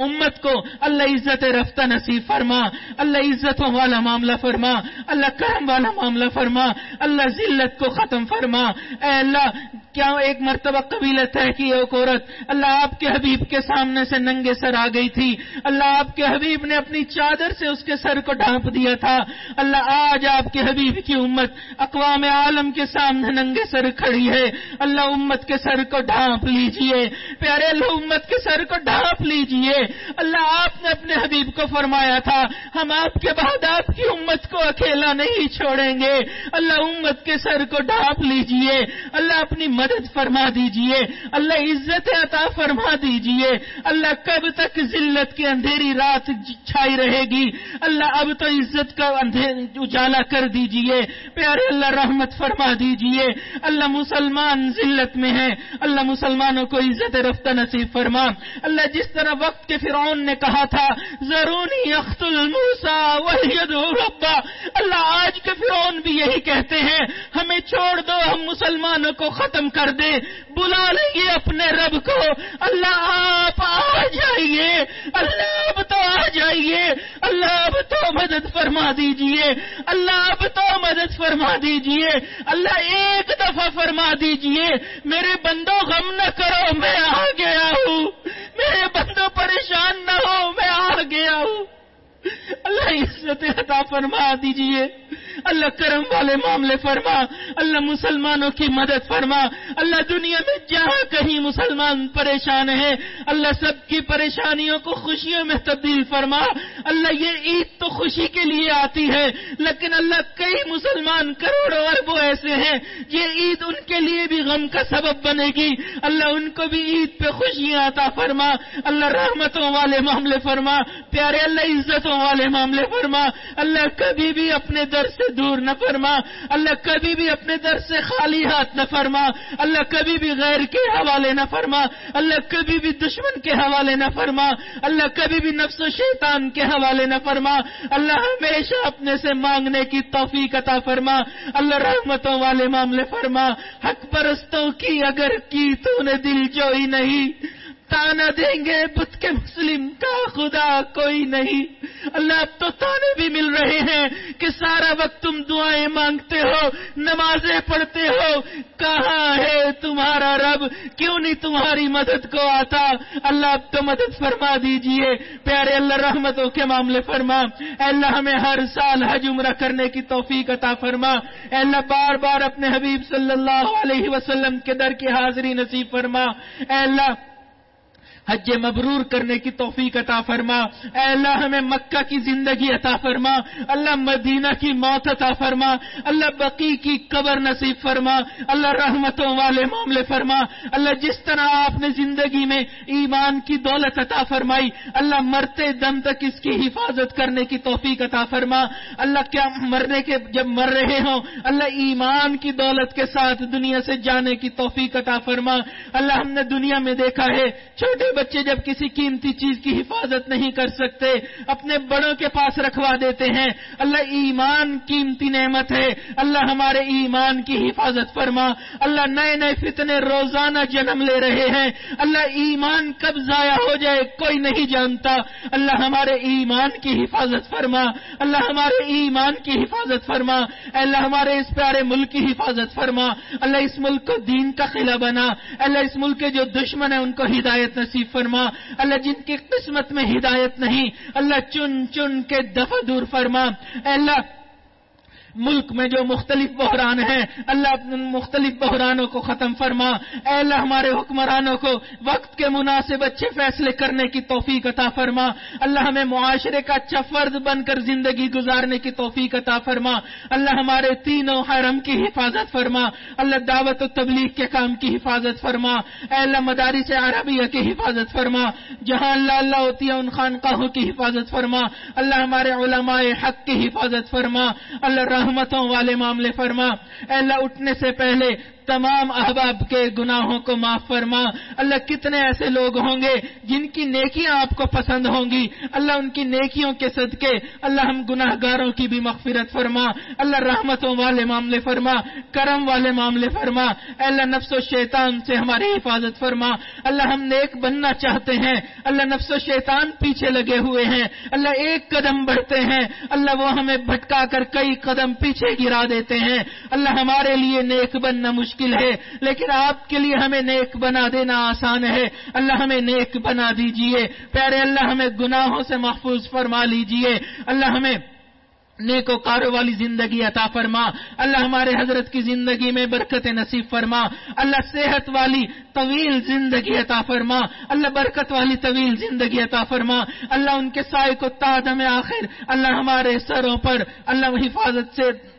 امت کو اللہ عزت رفتہ نصیب فرما، اللہ عزتوں والا معاملہ فرما، اللہ کرم والا معاملہ فرما، اللہ ذلت کو ختم فرما۔ اے اللہ، کیا ایک مرتبہ قبیلت ہے کہ ایک عورت اللہ آپ کے حبیب کے سامنے سے ننگے سر آ گئی تھی، اللہ آپ کے حبیب نے اپنی چادر سے اس کے سر کو ڈھانپ دیا تھا۔ اللہ آج آپ کے حبیب کی امت اقوام عالم کے سامنے ننگے سر کھڑی ہے۔ اللہ امت کے سر کو ڈھانپ لیجیے۔ پیارے اللہ، امت کے سر کو ڈھانپ لیجیے۔ اللہ آپ نے اپنے حبیب کو فرمایا تھا، ہم آپ کے بعد آپ کی امت کو اکیلا نہیں چھوڑیں گے۔ اللہ امت کے سر کو ڈھانپ لیجیے، اللہ اپنی مدد فرما دیجیے، اللہ عزت عطا فرما دیجیے۔ اللہ کب تک ذلت کی اندھیری رات چھائی رہے گی؟ اللہ اب تو عزت کا اجالا کر دیجیے۔ پیارے اللہ رحمت فرما دیجیے۔ اللہ مسلمان ذلت میں ہے اللہ مسلمانوں کو عزت رفتہ نصیب فرما۔ اللہ جس طرح وقت کے فرعون نے کہا تھا ضروری اخت الموسا ربا۔ اللہ آج کے فرعون بھی یہی کہتے ہیں، ہمیں چھوڑ دو، ہم مسلمانوں کو ختم کر دے۔ بلا لیں اپنے رب کو۔ اللہ آپ آ جائیے، اللہ اب تو آ جائیے۔ اللہ اب تو مدد فرما دیجیے۔ اللہ اب تو مدد فرما دیجیے۔ اللہ ایک دفعہ فرما دیجیے، میرے بندوں غم نہ کرو، میں آ گیا ہوں۔ میرے بندوں پر پریشان نہ ہو میں آ گیا ہوں۔ اللہ عزت عطا فرما دیجیے۔ اللہ کرم والے معاملے فرما۔ اللہ مسلمانوں کی مدد فرما۔ اللہ دنیا میں جہاں کہیں مسلمان پریشان ہیں، اللہ سب کی پریشانیوں کو خوشیوں میں تبدیل فرما۔ اللہ یہ عید تو خوشی کے لیے آتی ہے، لیکن اللہ کئی مسلمان کروڑوں اربوں ایسے ہیں، یہ عید ان کے لیے بھی غم کا سبب بنے گی۔ اللہ ان کو بھی عید پہ خوشیاں آتا فرما۔ اللہ رحمتوں والے معاملے فرما۔ پیارے اللہ عزتوں والے معاملے فرما۔ اللہ کبھی بھی اپنے در سے دور نہ فرما۔ اللہ کبھی بھی اپنے در سے خالی ہاتھ نہ فرما۔ اللہ کبھی بھی غیر کے حوالے نہ فرما۔ اللہ کبھی بھی دشمن کے حوالے نہ فرما۔ اللہ کبھی بھی نفس و شیطان کے حوالے نہ فرما۔ اللہ ہمیشہ اپنے سے مانگنے کی توفیق عطا فرما۔ اللہ رحمتوں والے معاملے فرما۔ حق پرستوں کی اگر کی تو نے دل جوئی نہیں۔ تانا دیں گے بت کے مسلم کا خدا کوئی نہیں۔ اللہ اب تو تانے بھی مل رہے ہیں کہ سارا وقت تم دعائیں مانگتے ہو، نمازیں پڑھتے ہو۔ کہاں ہے تمہارا رب؟ کیوں نہیں تمہاری مدد کو آتا؟ اللہ اب تو مدد فرما دیجیے۔ پیارے اللہ، رحمتوں کے معاملے فرما۔ اے اللہ، ہمیں ہر سال حج عمرہ کرنے کی توفیق عطا فرما۔ اے اللہ، بار بار اپنے حبیب صلی اللہ علیہ وسلم کے در کی حاضری نصیب فرما۔ اے اللہ حج مبرور کرنے کی توفیق عطا فرما۔ اے اللہ، ہمیں مکہ کی زندگی عطا فرما۔ اللہ، مدینہ کی موت عطا فرما۔ اللہ، بقی کی قبر نصیب فرما۔ اللہ، رحمتوں والے معاملے فرما۔ اللہ، جس طرح آپ نے زندگی میں ایمان کی دولت عطا فرمائی، اللہ، مرتے دم تک اس کی حفاظت کرنے کی توفیق عطا فرما۔ اللہ، کیا مرنے کے، جب مر رہے ہوں، اللہ، ایمان کی دولت کے ساتھ دنیا سے جانے کی توفیق عطا فرما۔ اللہ، ہم نے دنیا میں دیکھا ہے، چھوٹے بچے جب کسی قیمتی چیز کی حفاظت نہیں کر سکتے، اپنے بڑوں کے پاس رکھوا دیتے ہیں۔ اللہ ایمان قیمتی نعمت ہے۔ اللہ ہمارے ایمان کی حفاظت فرما۔ اللہ نئے نئے فتنے روزانہ جنم لے رہے ہیں۔ اللہ ایمان کب ضائع ہو جائے کوئی نہیں جانتا۔ اللہ ہمارے ایمان کی حفاظت فرما۔ اللہ ہمارے ایمان کی حفاظت فرما۔ اللہ ہمارے اس پیارے ملک کی حفاظت فرما۔ اللہ اس ملک کو دین کا قلعہ بنا۔ اللہ اس ملک کے جو دشمن ہیں، ان کو ہدایت نصیب نصیب فرما، اللہ جن کی قسمت میں ہدایت نہیں، اللہ چن چن کے دفع دور فرما اللہ ملک میں جو مختلف بحران ہیں، اللہ مختلف بحرانوں کو ختم فرما۔ اے اللہ، ہمارے حکمرانوں کو وقت کے مناسب اچھے فیصلے کرنے کی توفیق عطا فرما۔ اللہ ہمیں معاشرے کا اچھا فرد بن کر زندگی گزارنے کی توفیق عطا فرما۔ اللہ ہمارے تینوں حرم کی حفاظت فرما۔ اللہ دعوت و تبلیغ کے کام کی حفاظت فرما۔ اے اللہ مداری سے عربیہ کی حفاظت فرما۔ جہاں اللہ اللہ ہوتی ہے، ان خانقاہوں کی حفاظت فرما۔ اللہ ہمارے علماء حق کی حفاظت فرما۔ اللہ رحمتوں والے معاملے فرما۔ اے اللہ اٹھنے سے پہلے تمام احباب کے گناہوں کو معاف فرما۔ اللہ کتنے ایسے لوگ ہوں گے جن کی نیکیاں آپ کو پسند ہوں گی۔ اللہ ان کی نیکیوں کے صدقے۔ اللہ ہم گناہ گاروں کی بھی مغفرت فرما۔ اللہ رحمتوں والے معاملے فرما۔ کرم والے معاملے فرما۔ اللہ نفس و شیطان سے ہماری حفاظت فرما۔ اللہ ہم نیک بننا چاہتے ہیں۔ اللہ نفس و شیطان پیچھے لگے ہوئے ہیں۔ اللہ ایک قدم بڑھتے ہیں۔ اللہ وہ ہمیں بھٹکا کر کئی قدم پیچھے گرا دیتے ہیں۔ اللہ ہمارے لیے نیک بننا مشکل مشکل ہے، لیکن آپ کے لیے ہمیں نیک بنا دینا آسان ہے۔ اللہ ہمیں نیک بنا دیجیے۔ پیارے اللہ، ہمیں گناہوں سے محفوظ فرما لیجیے۔ اللہ ہمیں نیک و کارو والی زندگی عطا فرما۔ اللہ ہمارے حضرت کی زندگی میں برکت نصیب فرما۔ اللہ صحت والی طویل زندگی عطا فرما۔ اللہ برکت والی طویل زندگی عطا فرما۔ اللہ ان کے سائے کو تادم آخر۔ اللہ ہمارے سروں پر اللہ حفاظت سے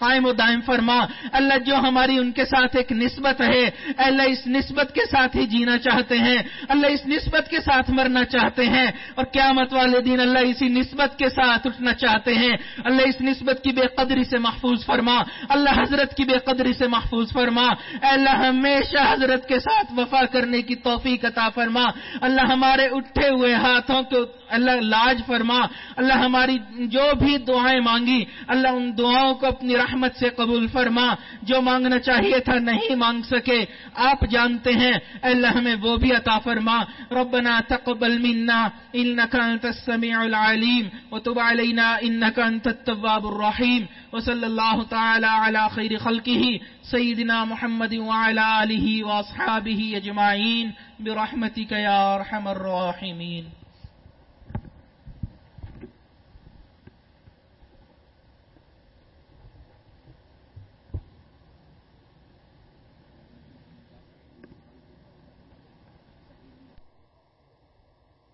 قائم و دائم فرما، اللہ جو ہماری ان کے ساتھ ایک نسبت ہے اللہ اس نسبت کے ساتھ ہی جینا چاہتے ہیں، اللہ اس نسبت کے ساتھ مرنا چاہتے ہیں، اور قیامت والے دن اللہ اسی نسبت کے ساتھ اٹھنا چاہتے ہیں۔ اللہ اس نسبت کی بے قدری سے محفوظ فرما، اللہ حضرت کی بے قدری سے محفوظ فرما۔ اللہ ہمیشہ حضرت کے ساتھ وفا کرنے کی توفیق عطا فرما۔ اللہ ہمارے اٹھے ہوئے ہاتھوں کو اللہ لاج فرما۔ اللہ ہماری جو بھی دعائیں مانگی، اللہ ان دعاؤں کو اپنی رحمت سے قبول فرما، جو مانگنا چاہیے تھا نہیں مانگ سکے۔ آپ جانتے ہیں اللہ ہمیں وہ بھی عطا فرما۔ ربنا تقبل منا انك انت السميع العليم وتب علينا انك انت التواب الرحيم وصلى الله تعالى على خير خلقه سيدنا محمد وعلى اله واصحابه اجمعين برحمتك يا ارحم الراحمين